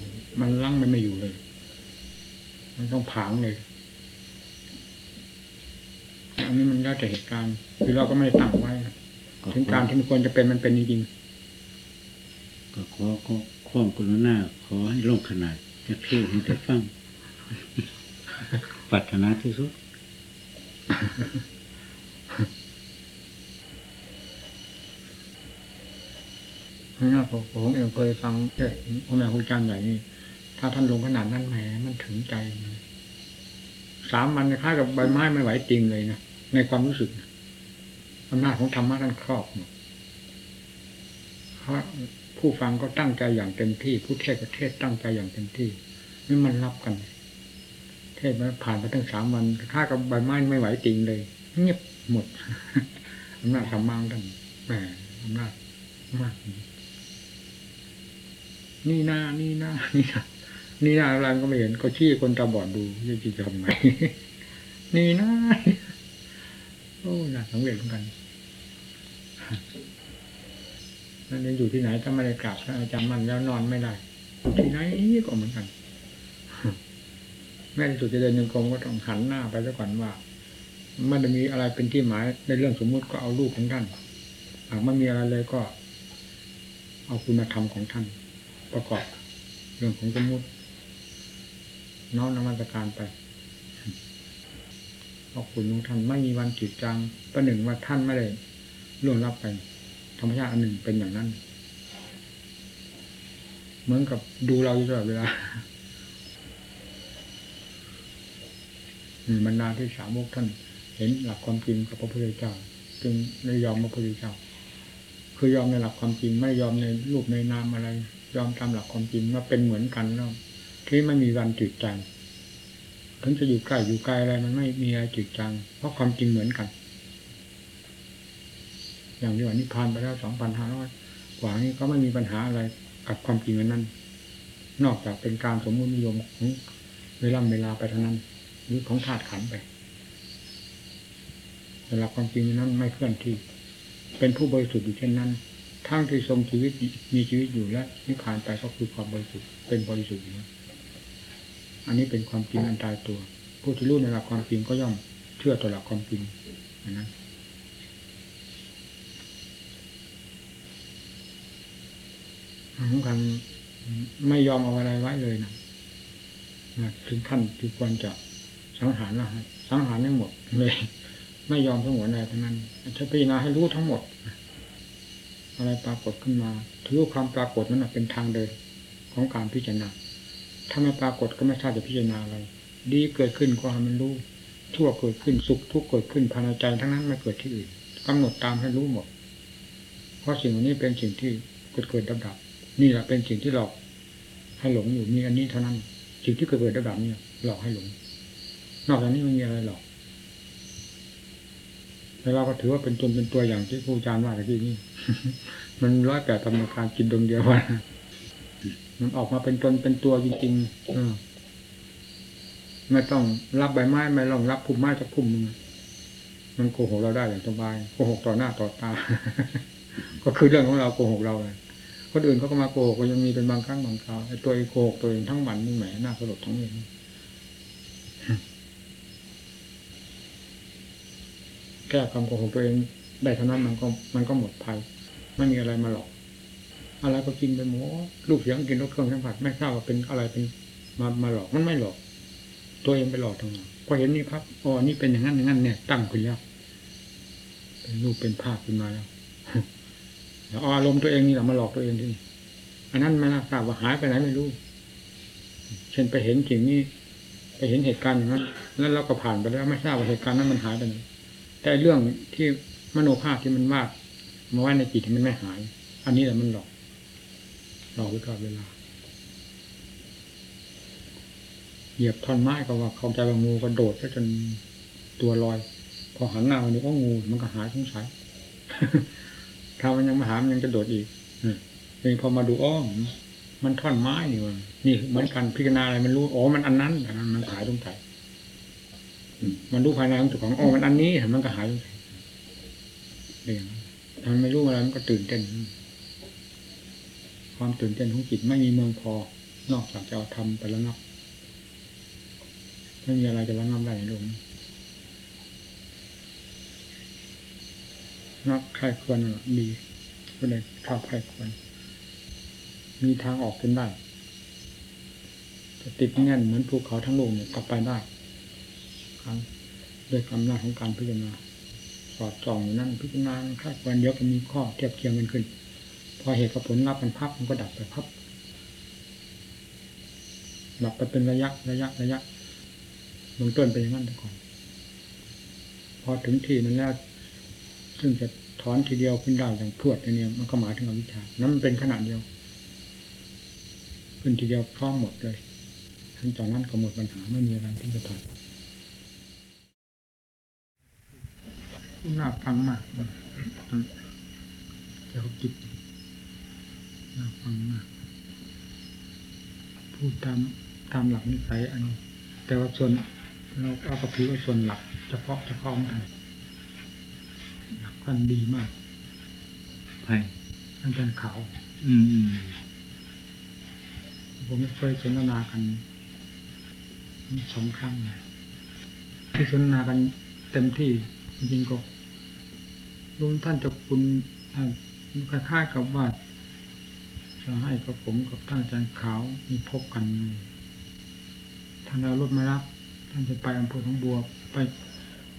มันลังมันไม่อยู่เลย มันต้องผางเลยอันนี้มันแล้วแต่เหตุการณ์คือเราก็ไม่ได้ตั้งไว้ถึงการที่มันควรจะเป็นมันเป็นจริงก็ขอขอความกรุณาขอให้ลงขนาด จะเที่ยวให้ได้ฟังปรารถนาที่สุดๆนะผมผมเองเคยฟังเอ้พระแม่ครูอาจารย์ใหญ่นี่ถ้าท่านลงขนาดนั้นแหมมันถึงใจสามวันคล้ายกับใบไม้ไม่ไหวจริงเลยนะในความรู้สึกอำนาจของธรรมะท่านครอบหมดเพราะ ผู้ฟังก็ตั้งใจอย่างเต็มที่ ผู้เทศก็เทศตั้งใจอย่างเต็มที่นี่มันรับกัน เทศมาผ่านไปตั้งสามวันค่ากับใบไม้ไม่ไหวจริงเลย เงียบหมดอำนาจธรรมะของท่านแหมอำนาจมาก นี่หน้านี่หน้านี่หน้านี่หน้าอะไรก็ไม่เห็นก็ชี้คนตาบอดดูจะจะทำไงนี่หน้าโอ้น่าสังเวชเหมือนกัน นั่นอยู่ที่ไหนถ้าไม่ได้กราบพระอาจารย์มันแล้วนอนไม่ได้อยู่ที่ไหนนี่ก็เหมือนกัน แม่ที่สุดจะเดินยังกรมก็ต้องหันหน้าไปซะก่อนว่า มันจะมีอะไรเป็นที่หมายในเรื่องสมมุติก็เอาลูกของท่านหากไม่มีอะไรเลยก็ เอาคุณธรรมของท่าน ประกอบเรื่องของสมมุติน้อมนมัสการไปขอบคุณของท่านไม่มีวันจืดจางประหนึ่งว่าท่านไม่ได้ล่วงลับไป ธรรมชาติอันหนึ่งเป็นอย่างนั้น เหมือนกับดูเราอยู่ตลอดเวลามีบรรดาที่สาวกท่าน เห็นหลักความจริงกับพระพุทธเจ้า จึงได้ยอมพระพุทธเจ้า คือยอมในหลักความจริงไม่ยอมในรูปในนามอะไร ยอมตามหลักความจริงว่าเป็นเหมือนกันแล้วที่ไม่มีวันจืดจางถึงจะอยู่ใกล้อยู่ไกลอะไรมันไม่มีอะไรจืดจางเพราะความจริงเหมือนกัน อย่างที่ว่านิพพานไปแล้วสองพันห้าร้อยกว่านี้ก็ไม่มีปัญหาอะไรกับความจริงนั้น นอกจากเป็นการสมมตินิยมของเวลาเวลาไปเท่านั้นหรือของธาตุขันไปแต่หลักความจริงนั้นไม่เคลื่อนที่ เป็นผู้บริสุทธิ์อยู่เช่นนั้นทั้งที่ทรงชีวิตมีชีวิตอยู่และนิพพานไปก็คือความบริสุทธิ์เป็นบริสุทธิ์อยู่อันนี้เป็นความจริงอันตายตัว ผู้ที่รู้ในหลักความจริงก็ย่อมเชื่อต่อหลักความจริงอันนั้น สำคัญไม่ยอมเอาอะไรไว้เลยนะถึงขั้นที่ควรจะสังหารแล้วสังหารทั้งหมดเลยไม่ยอมทั้งหมดอะไรทั้งนั้นจะพิจารณาให้รู้ทั้งหมด อะไรปรากฏขึ้นมาถือความปรากฏนั้นเป็นทางเดินของการพิจารณาถ้าไม่ปรากฏก็ไม่ทราบจะพิจารณาอะไร ดีเกิดขึ้นก็ให้มันรู้ชั่วเกิดขึ้นสุขทุกข์เกิดขึ้นภายในใจทั้งนั้นไม่เกิดที่อื่นกำหนดตามให้รู้หมด เพราะสิ่งนี้เป็นสิ่งที่เกิดเกิดดับดับ นี่แหละเป็นสิ่งที่หลอกให้หลงอยู่มีอันนี้เท่านั้นสิ่งที่เกิดเกิดดับดับนี่หลอกให้หลง นอกจากนี้ไม่มีอะไรหรอกแล้วเราก็ถือว่าเป็นตนเป็นตัวอย่างที่ครูอาจารย์ว่าตะกี้นี่มันร้อยแปดกรรมการกินดวงเดียววันมันออกมาเป็นตนเป็นตัวจริงๆอไม่ต้องรับใบไม้ไม่ต้องรับพุ่มไม้จากพุ่มมึงมันโกหกเราได้อย่างสบายโกหกต่อหน้าต่อตา ก็คือเรื่องของเราโกหกเราเลย คนอื่นเขาก็มาโกหกก็ยังมีเป็นบางครั้งบางคราวไอ้ตัวเองโกหกตัวเองทั้งวันนี่แหมน่าสลดทั้งเองแก้ความโกหกตัวเองได้เท่านั้นมันก็มันก็หมดภัยไม่มีอะไรมาหลอกอะไรก็กินไปหมดลูกเสียงกินรสเครื่องสัมผัสไม่ทราบว่าเป็นอะไรเป็นมามาหลอกมันไม่หลอก ตัวเองไปหลอกทางนั้นพอเห็นนี่ครับอ๋อนี่เป็นอย่างนั้นอย่างนั้นเนี่ยตั้งขึ้นแล้วเป็นรูปเป็นภาพขึ้นมาแล้ว เอาอารมณ์ตัวเองนี่แหละมาหลอกตัวเองที่อันนั้นไม่น่าทราบว่าหายไปไหนไม่รู้ เช่นไปเห็นสิ่งนี้ ไปเห็นเหตุการณ์อย่างนั้น แล้วเราก็ผ่านไปแล้วไม่ทราบว่าเหตุการณ์นั้นมันหายไปไหนแต่เรื่องที่มโนภาพที่มันวาดมาไว้ในจิตที่มันไม่หาย อันนี้แหละมันหลอก หลอกไว้ตลอดเวลา เหยียบท่อนไม้ก็ว่าเข้าใจว่างูกระโดดซะจนตัวลอย พอหันหน้ามาดูก็งูมันก็หายสงสัย ถ้ามันยังมาหามันยังจะโดดอีกเองพอมาดูอ้อมมันท่อนไม้นี่วะนี่เหมือนกันพิจารณาอะไรมันรู้อ๋อมันอันนั้นอันนั้นมันหายตรงไหนมันรู้ภายในของตัวของอ๋อมันอันนี้มันก็หายตรงไหนเรื่องถ้ามันไม่รู้อะไรมันก็ตื่นเต้นความตื่นเต้นของจิตไม่มีเมืองพอ นอกจากจะเอาทำไประงับไม่มีอะไรจะระงับได้ในโลกนี้ นักใครควรน่ะดีก็เลยชอบใครควร มีทางออกจนได้จะติดแน่นเหมือนภูเขาทั้งโลกเนี่ยกลับไปได้ครั้งด้วยอำนาจของการพิจารณาสอดส่องอยู่นั่นพิจารณาคาดวันเดียวก็มีข้อเทียบเคียงกันขึ้น พอเหตุกับผลรับมันพับมันก็ดับไปพับดับไปเป็นระยะระยะระยะเบื้องต้นเป็นอย่างนั้นแต่ก่อน พอถึงที่นั้นแล้ว ซึ่งจะถอนทีเดียวขึ้นได้อย่างพรวดอันเนี้ยมันก็หมายถึงอวิชชานั้นมันเป็นขนาดเดียวขึ้นทีเดียวพร้อมหมดเลยทั้งจากนั้นก็หมดปัญหาไม่มีอะไรที่จะถอนน่าฟังมากเจ้ากิจน่าฟังมาก พูดตามตามหลักนิสัยอันนี้แต่ว่าส่วนเราเอากระถือว่าส่วนหลัก เฉพาะเฉพาะของท่าน หลักท่านดีมากไผ่ท่านเป็นขาวอืมอืมผมเคยสนทนากันสองครั้งเลยที่สนทนากันเต็มที่จริงๆก็รวมท่านเจะคุณอ่าคล้ายๆกับว่าจะให้กับผมกับท่านอาจารย์ขาวมีพบกันท่านเอารถมารับ ท่านจะไปอำเภอของบัวไป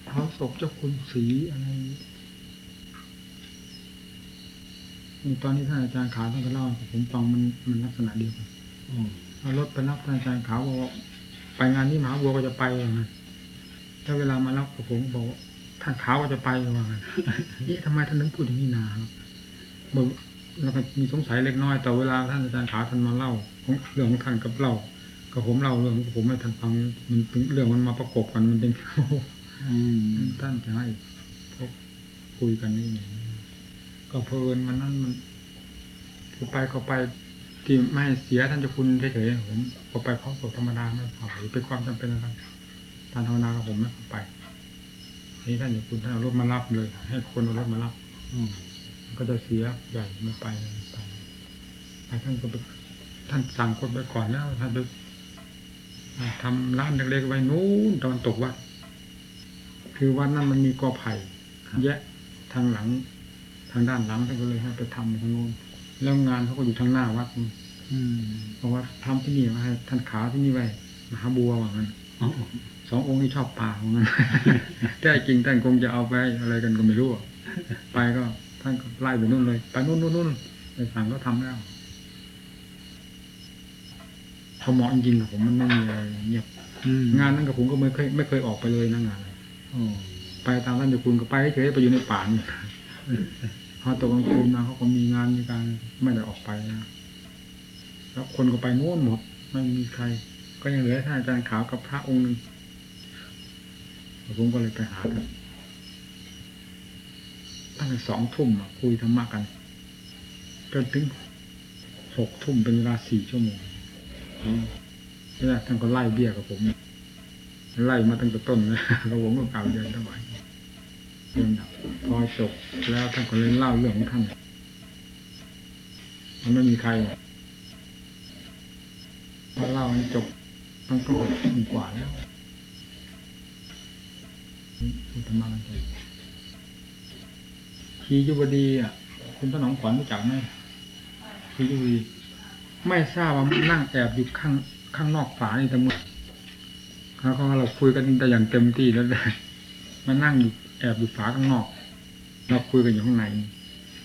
เผาศพเจ้าคุณศรีอะไรนี่ ตอนนี้ท่านอาจารย์ขาวท่านก็เล่าให้ผมฟังมันมันลักษณะเดียวกันอืมเอารถไปรับท่านอาจารย์ขาวบอกว่าไปงานที่มหาบัวก็จะไปว่างั้นถ้าเวลามารับกับผมบอกว่าท่านขาวก็จะไปว่างั้นเอ๊ะทำไมท่านถึงพูดอย่างนี้นาครับบอกแล้วก็มีสงสัยเล็กน้อยแต่เวลาท่านอาจารย์ขาวท่านมาเล่าของเรื่องของท่านกับเล่ากับผมเล่าเรื่องของผมให้ท่านฟังมันเป็นเรื่องมันมาประกบกันมันเป็นอืมท่านจะให้พบคุยกันนี่ไง ก็เพลินมันนั้นมันคือไปก็ไปที่ไม่เสียท่านเจะคุณเฉยๆผมก็ไปเข้าศพธรรมดาไม่พอหรือเป็นความจำเป็นอะไรทานธรรมดากับผมไม่ไปนี่ท่านเจะคุณท่านเอารถมารับเลย ให้คนเอารถมารับ อืมก็จะเสียใหญ่ไม่ไปไปท่านก็ไปท่านสั่งคนไปก่อนแล้วท่านไปทำร้านเล็กๆไว้นู้นตะวันตกวัด คือวัดนั้นมันมีกอไผ่แยะทางหลัง ทางด้านหลังท่านก็เลยให้ไปทำทางโน้นแล้วงานเขาก็อยู่ทางหน้าวัดอืมเพราะว่าทำที่นี่มาให้ท่านขาวที่นี่ไว้มหาบัวว่างั้นอ๋อสององค์ที่ชอบป่าว่างั้นแท้จริงท่านคงจะเอาไปอะไรกันก็ไม่รู้อะไปก็ท่านก็ไล่ไปนู่นเลย ไปนู่นนู่นนู่นไปสั่งก็ทำแล้วพอเหมาะจริงๆอะผมมันไม่มีอะไรเงียบอืมงานนั้นกับผมก็ไม่เคยไม่เคยออกไปเลยนะงานโอ้ไปตามท่านเจ้าคุณก็ไปเฉยๆไปอยู่ในป่านี่ พอตกกลางคืนมาเขาก็มีงานมีการไม่ได้ออกไปนะแล้วคนก็ไปโน่นหมดไม่มีใคร ก็ยังเหลือท่านอาจารย์ขาวกับพระองค์หนึ่งผมก็เลยไปหาท่านตั้งแต่สองทุ่มอะคุยธรรมะกันจนถึงหกทุ่มเป็นเวลาสี่ชั่วโมงอืมแหล้วท่านก็ไล่เบี้ยกับผม ไล่มาตั้งแต่ต้นนะแล้วผมก็กล่าวเดินทั้งวันเดิ นพอจบแล้วท่านก็เลยเล่าเรื่องของท่านมันไม่มีใครพอเล่าให้จบมันก็หกทุ่มกว่าแล้วพูดธรรมะกันไปทียุบดีอะ คุณต้นองขวัญรู้จักไหมทียุบดีไม่ทราบว่ามันนั่งแอบอยู่ข้างข้างนอกฝาในต่เมื่อแล้วก็เราคุยกันแต่อย่างเต็มที่แล้วเลยมันนั่งอยู่ แอบอยู่ฝาข้างนอก เราคุยกันอยู่ข้างใน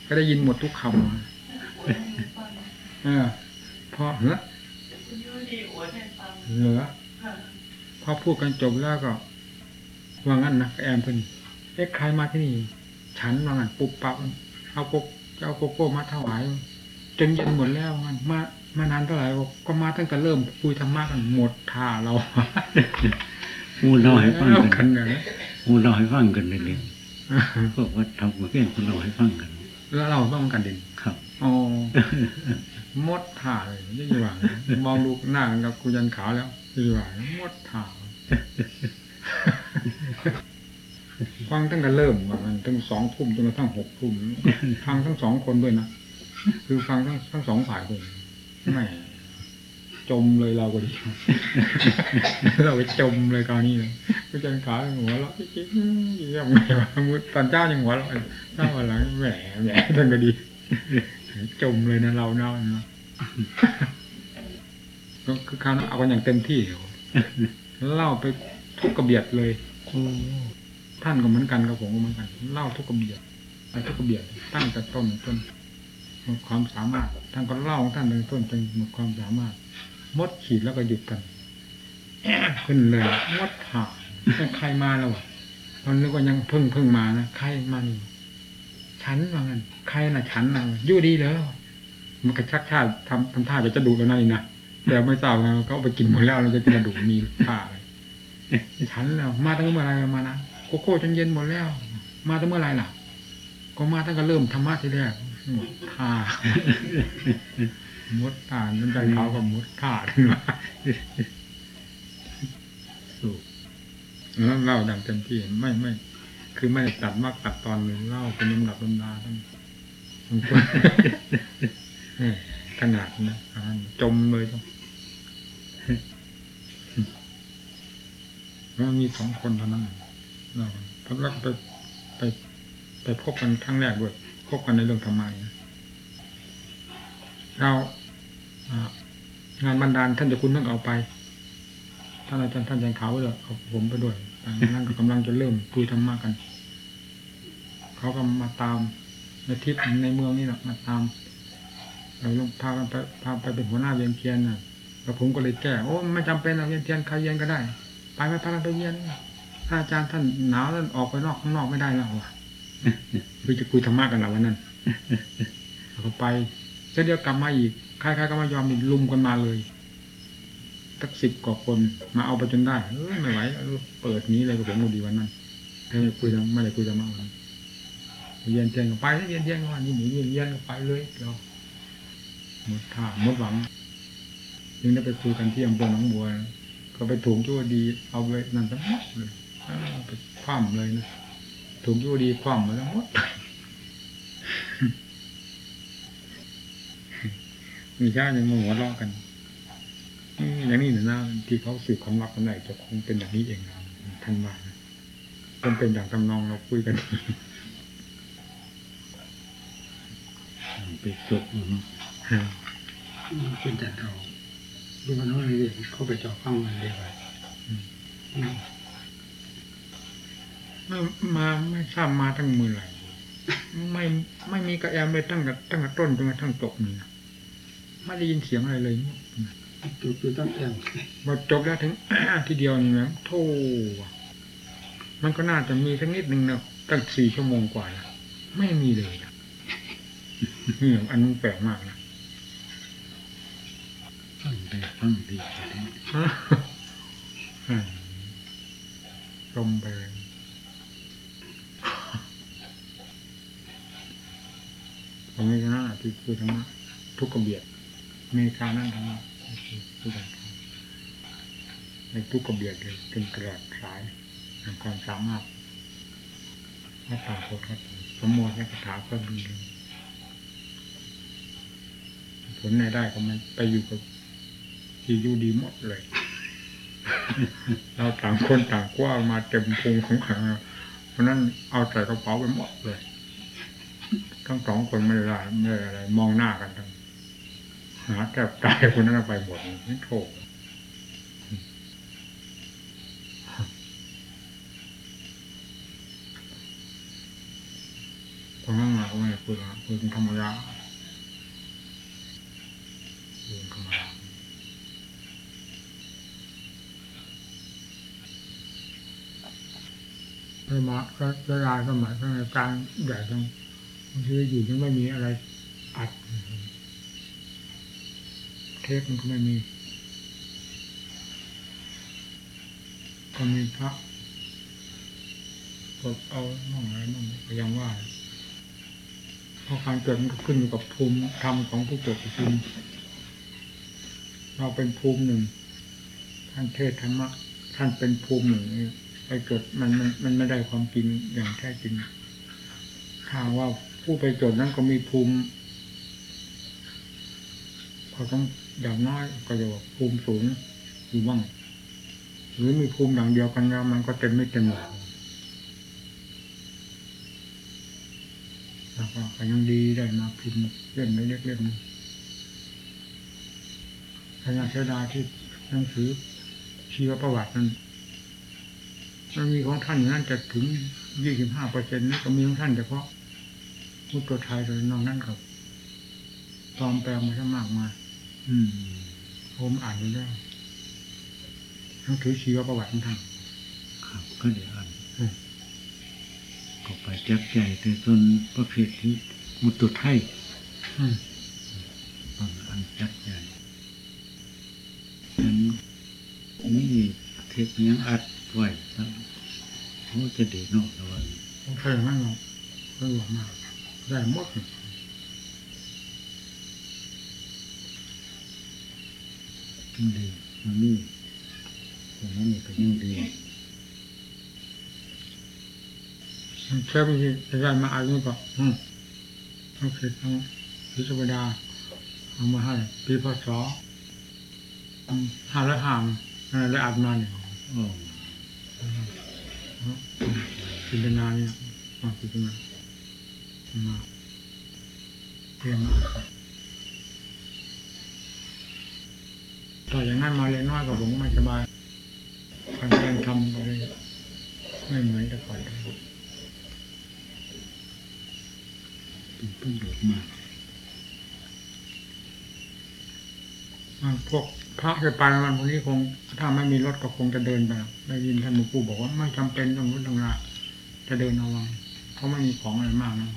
ก็ได้ยินหมดทุกคำเออพอเหรอเหรอพอพูดกันจบแล้วก็ว่างั้นนะแอมเพิ่นเอ๊ะใครมาที่นี่ ฉันว่างั้นปุบปับเอาโกเอาโกโก้มาถวายจนเย็นหมดแล้วมันมามานานเท่าไหร่ก็มาตั้งแต่เริ่มคุยธรรมะกันหมดท่าเรา มูเล่าให้ฟังแล้วกักันนเนี่ยมูเล่าให้ฟังกันเลยเลยพวกวัดทำมาเพื่อนคุณเล่าให้ฟังกัน แล้วเราต้องกันเด่นครับอ๋อมดถ่าเลยยี่หว่างมองดูหน้ากับกูยันขาวแล้วยี่หว่างมดถ่าฟังตั้งแต่เริ่มว่ามันตั้งสองทุ่มจนกระทั่งหกทุ่มฟังทั้งสองคนด้วยนะคือฟังทั้งทั้งสองฝ่ายเลยแหม่ จมเลยเราก็ดีเราไปจมเลยคราวนี้เลยกูยันขาหัวเราะจิ๊กยี่ยมไงวะมุดตอนเจ้ายังหัวเราะเจ้าวันหลังแหมแหมทั้งก็ดี จมเลยนะเราเนาะเนาะก็คือคราวนั้นเอากันอย่างเต็มที่เล่าไปทุกกระเบียดเลยท่านก็เหมือนกันกับผมก็เหมือนกัน เล่าทุกกระเบียดไปทุกกระเบียดตั้งแต่ต้นจนหมดความสามารถท่านก็เล่าของท่านตั้งแต่ต้นจนหมดความสามารถ มดขีดแล้วก็หยุดกันขึ้นเลยมดผ่าใครมาแล้ววะตอนนี้ก็ยังเพิ่งเพิ่งมานะใครมานี่ฉันว่างั้นใครน่ะฉันน่ะยู่ดีแล้วมันกระชักชาทำทำท่าจะจะดูแล้วนั่นนี่นะแต่ไม่ทราบไงเขาเอาไปกินหมดแล้วเราจะกินกระดูกมีท่าเลยฉันแล้วมาตั้งเมื่อไรมานะโกโก้จนเย็นหมดแล้ว มาตั้งเมื่อไรล่ะ ก็มาตั้งแต่เริ่มธรรมะทีแรกหมดท่า มดท่านั่นใจเขาก็มดท่าขึ้นมาสู้แล้วเล่าดังเต็มที่ไม่ไม่ คือไม่ได้ตัดมากตัดตอนเลยเล่าเป็นลำดับลำดาทั้งทั้งคนเอ้ยขนาดนะอ่านจมเลยต้องแล้วมีสองคนเท่านั้นเราพแล้วก็ไปไปไปพบกันครั้งแรกด้วยพบกันในเรื่องธรรมะนะ เราอ่างานบรรดาลท่านจะคุณต้องเอาไปท่านอาจารย์ท่านอาจารย์ขาวไปด้วยเอาผมไปด้วยนั่นก็กำลังจะเริ่มคุยธรรมะกัน เขาก็มาตามในทิพย์ในเมืองนี่แหละมาตามเราลงพากันไปพาไปเป็นหัวหน้าเวียนเทียนน่ะแล้วผมก็เลยแก้โอ้ไม่จำเป็นนะเวียนเทียนใครเวียนก็ได้ ไปไปพากันไปเวียนถ้าอาจารย์ท่านหนาวท่านออกไปนอกข้างนอกไม่ได้แล้วว่ะคือจะคุยธรรมะกันแล้ววันนั้นเราก็ไป เสร็จเดียวกลับมาอีกใครๆก็มายอมอีกลุมกันมาเลยสักสิบกว่าคนมาเอาไปจนได้เออไม่ไหวเปิดนี้เลยกับผมดีวันนั้นไม่ได้คุยธรรมไม่ได้คุยธรรมะวันนั้นเวียนเทียนก็ไปเวียนเทียนก็ว่านี่หนีเวียนเทียนก็ไปเลยเราหมดท่าหมดหวังจึงได้ไปคุยกันที่อำเภอหนองบัวก็ไปถูกชั่วดี เอาไปนั่นทั้งหมดเลยไปคว่ำเลยนะถูกชั่วดีคว่ำเลยทั้งหมด มีชาติยังมาหัวเราะกันอืมอย่างนี้นะนะที่เขาสืบความลับกันไหนจะคงเป็นอย่างนี้เองนะท่านว่านะคงเป็นอย่างทำนองเราคุยกันไปสุกเป็นแต่เขาดูมันว่าเลยเขาไปจอฟังมันเลยไปไม่มาไม่ทราบมาตั้งมือไหร่ไม่ไม่มีกระแอมเลยตั้งแต่ตั้งแต่ต้นจนกระทั่งจบนี่นะ ไม่ได้ยินเสียงอะไรเลยจุดจุดตั้งแต่พอจบแล้วถึงทีเดียวนี่นะโธ่มันก็น่าจะมีสักนิดหนึ่งนะตั้งสี่ชั่วโมงกว่านะไม่มีเลยนะนี่อันนั้นแปลกมากนะฟังได้ฟังดีดีอืมลมไปเลยผมไม่ชนะที่คือธรรมะทุกกระเบียดอเมริกานั่นธรรมะคือทุกอย่างในทุกกระเบียดเลยเป็นกระดาษสายแห่งความสามารถหน้าตาโคตรครับสมมติและคาถาก็มีเลยผลในได้ก็มันไปอยู่กับที่อยู่ดีหมดเลย เราต่างคนต่างกว้างมาเต็มพุงของขังเพราะนั้นเอาใส่กระเป๋าไปหมดเลย ทั้งสองคนไม่ได้ไม่ได้อะไรมองหน้ากันทั้ง หาแทบตายคนนั้นไปหมดนี่โถตรงนั้นมาไม่ได้คุยนะคุยธรรมดาคุยธรรมดาเวลาก็เวลาสมัยสมัยกางใหญ่จังบางทีอยู่ยังไม่มีอะไรอัด เทปมันก็ไม่มี ก็มีพระกดเอาน่องอะไรนั่นก็ยังว่าเพราะการเกิดมันก็ขึ้นอยู่กับภูมิธรรมของผู้เกิดภูมิเราเป็นภูมิหนึ่ง ท่านเทศธรรมะท่านเป็นภูมิหนึ่งไปเกิดมันมันมันไม่ได้ความจริงอย่างแท้จริงถ้าว่าผู้ไปเกิดนั้นก็มีภูมิพอต้อง อย่างน้อยก็จะว่าภูมิสูงอยู่บ้างหรือมีภูมิอย่างเดียวกันแล้วมันก็เต็มไม่เต็มหรอกแล้วก็ยังดีได้มาพิมพ์เล่มเล็กๆเล่มนึงขณะเสดาที่หนังสือชีวประวัตินั้นมันมีของท่านนั่นจะถึงยี่สิบห้าเปอร์เซ็นต์นี่ก็มีของท่านเฉพาะมุตตัวไทยโดยนอกนั้นกับปลอมแปลงมาทั้งมากมาย ผมอ่านดูได้หนังสือชีวประวัติของท่านครับ ก็เดี๋ยวอ่านอืมก็ไปจับใจแต่ส่วนประเภทที่มุตุไทยอืมบางอันจับใจฉันนี่เทปยังอัดไว้แล้วโอ้จะดีเนอกระวังผมเคยมั่งหรอกเคยบอกมากได้หมดเลย ยังดีมันนี่ตรงนั้นนี่ก็ยังดีมันเชื่อมที่จะได้มาอ่านนี่ก็อืมต้องคิดทั้งพิจารณาเอามาให้ปีพศอืมห้าร้อยห้าอะไรเลยอ่านมาเนี่ยโอ้พิจารณาเนี่ยมาพิจารณามาเตรียมมา ต่ออย่างนั้นมาเลยนน้อยกว่าผมไม่สบายการเรียนทำไปเลยไม่เหมือนแต่ก่อนเป็นประโยชน์มากพวกพระจะไปวันพรุ่งนี้คง ถ้าไม่มีรถก็คงจะเดินไปได้ยินท่านหลวงปู่บอกว่าไม่จำเป็นต้องรถต้องราจะเดินเอาวังเพราะไม่มีของอะไรมากนะ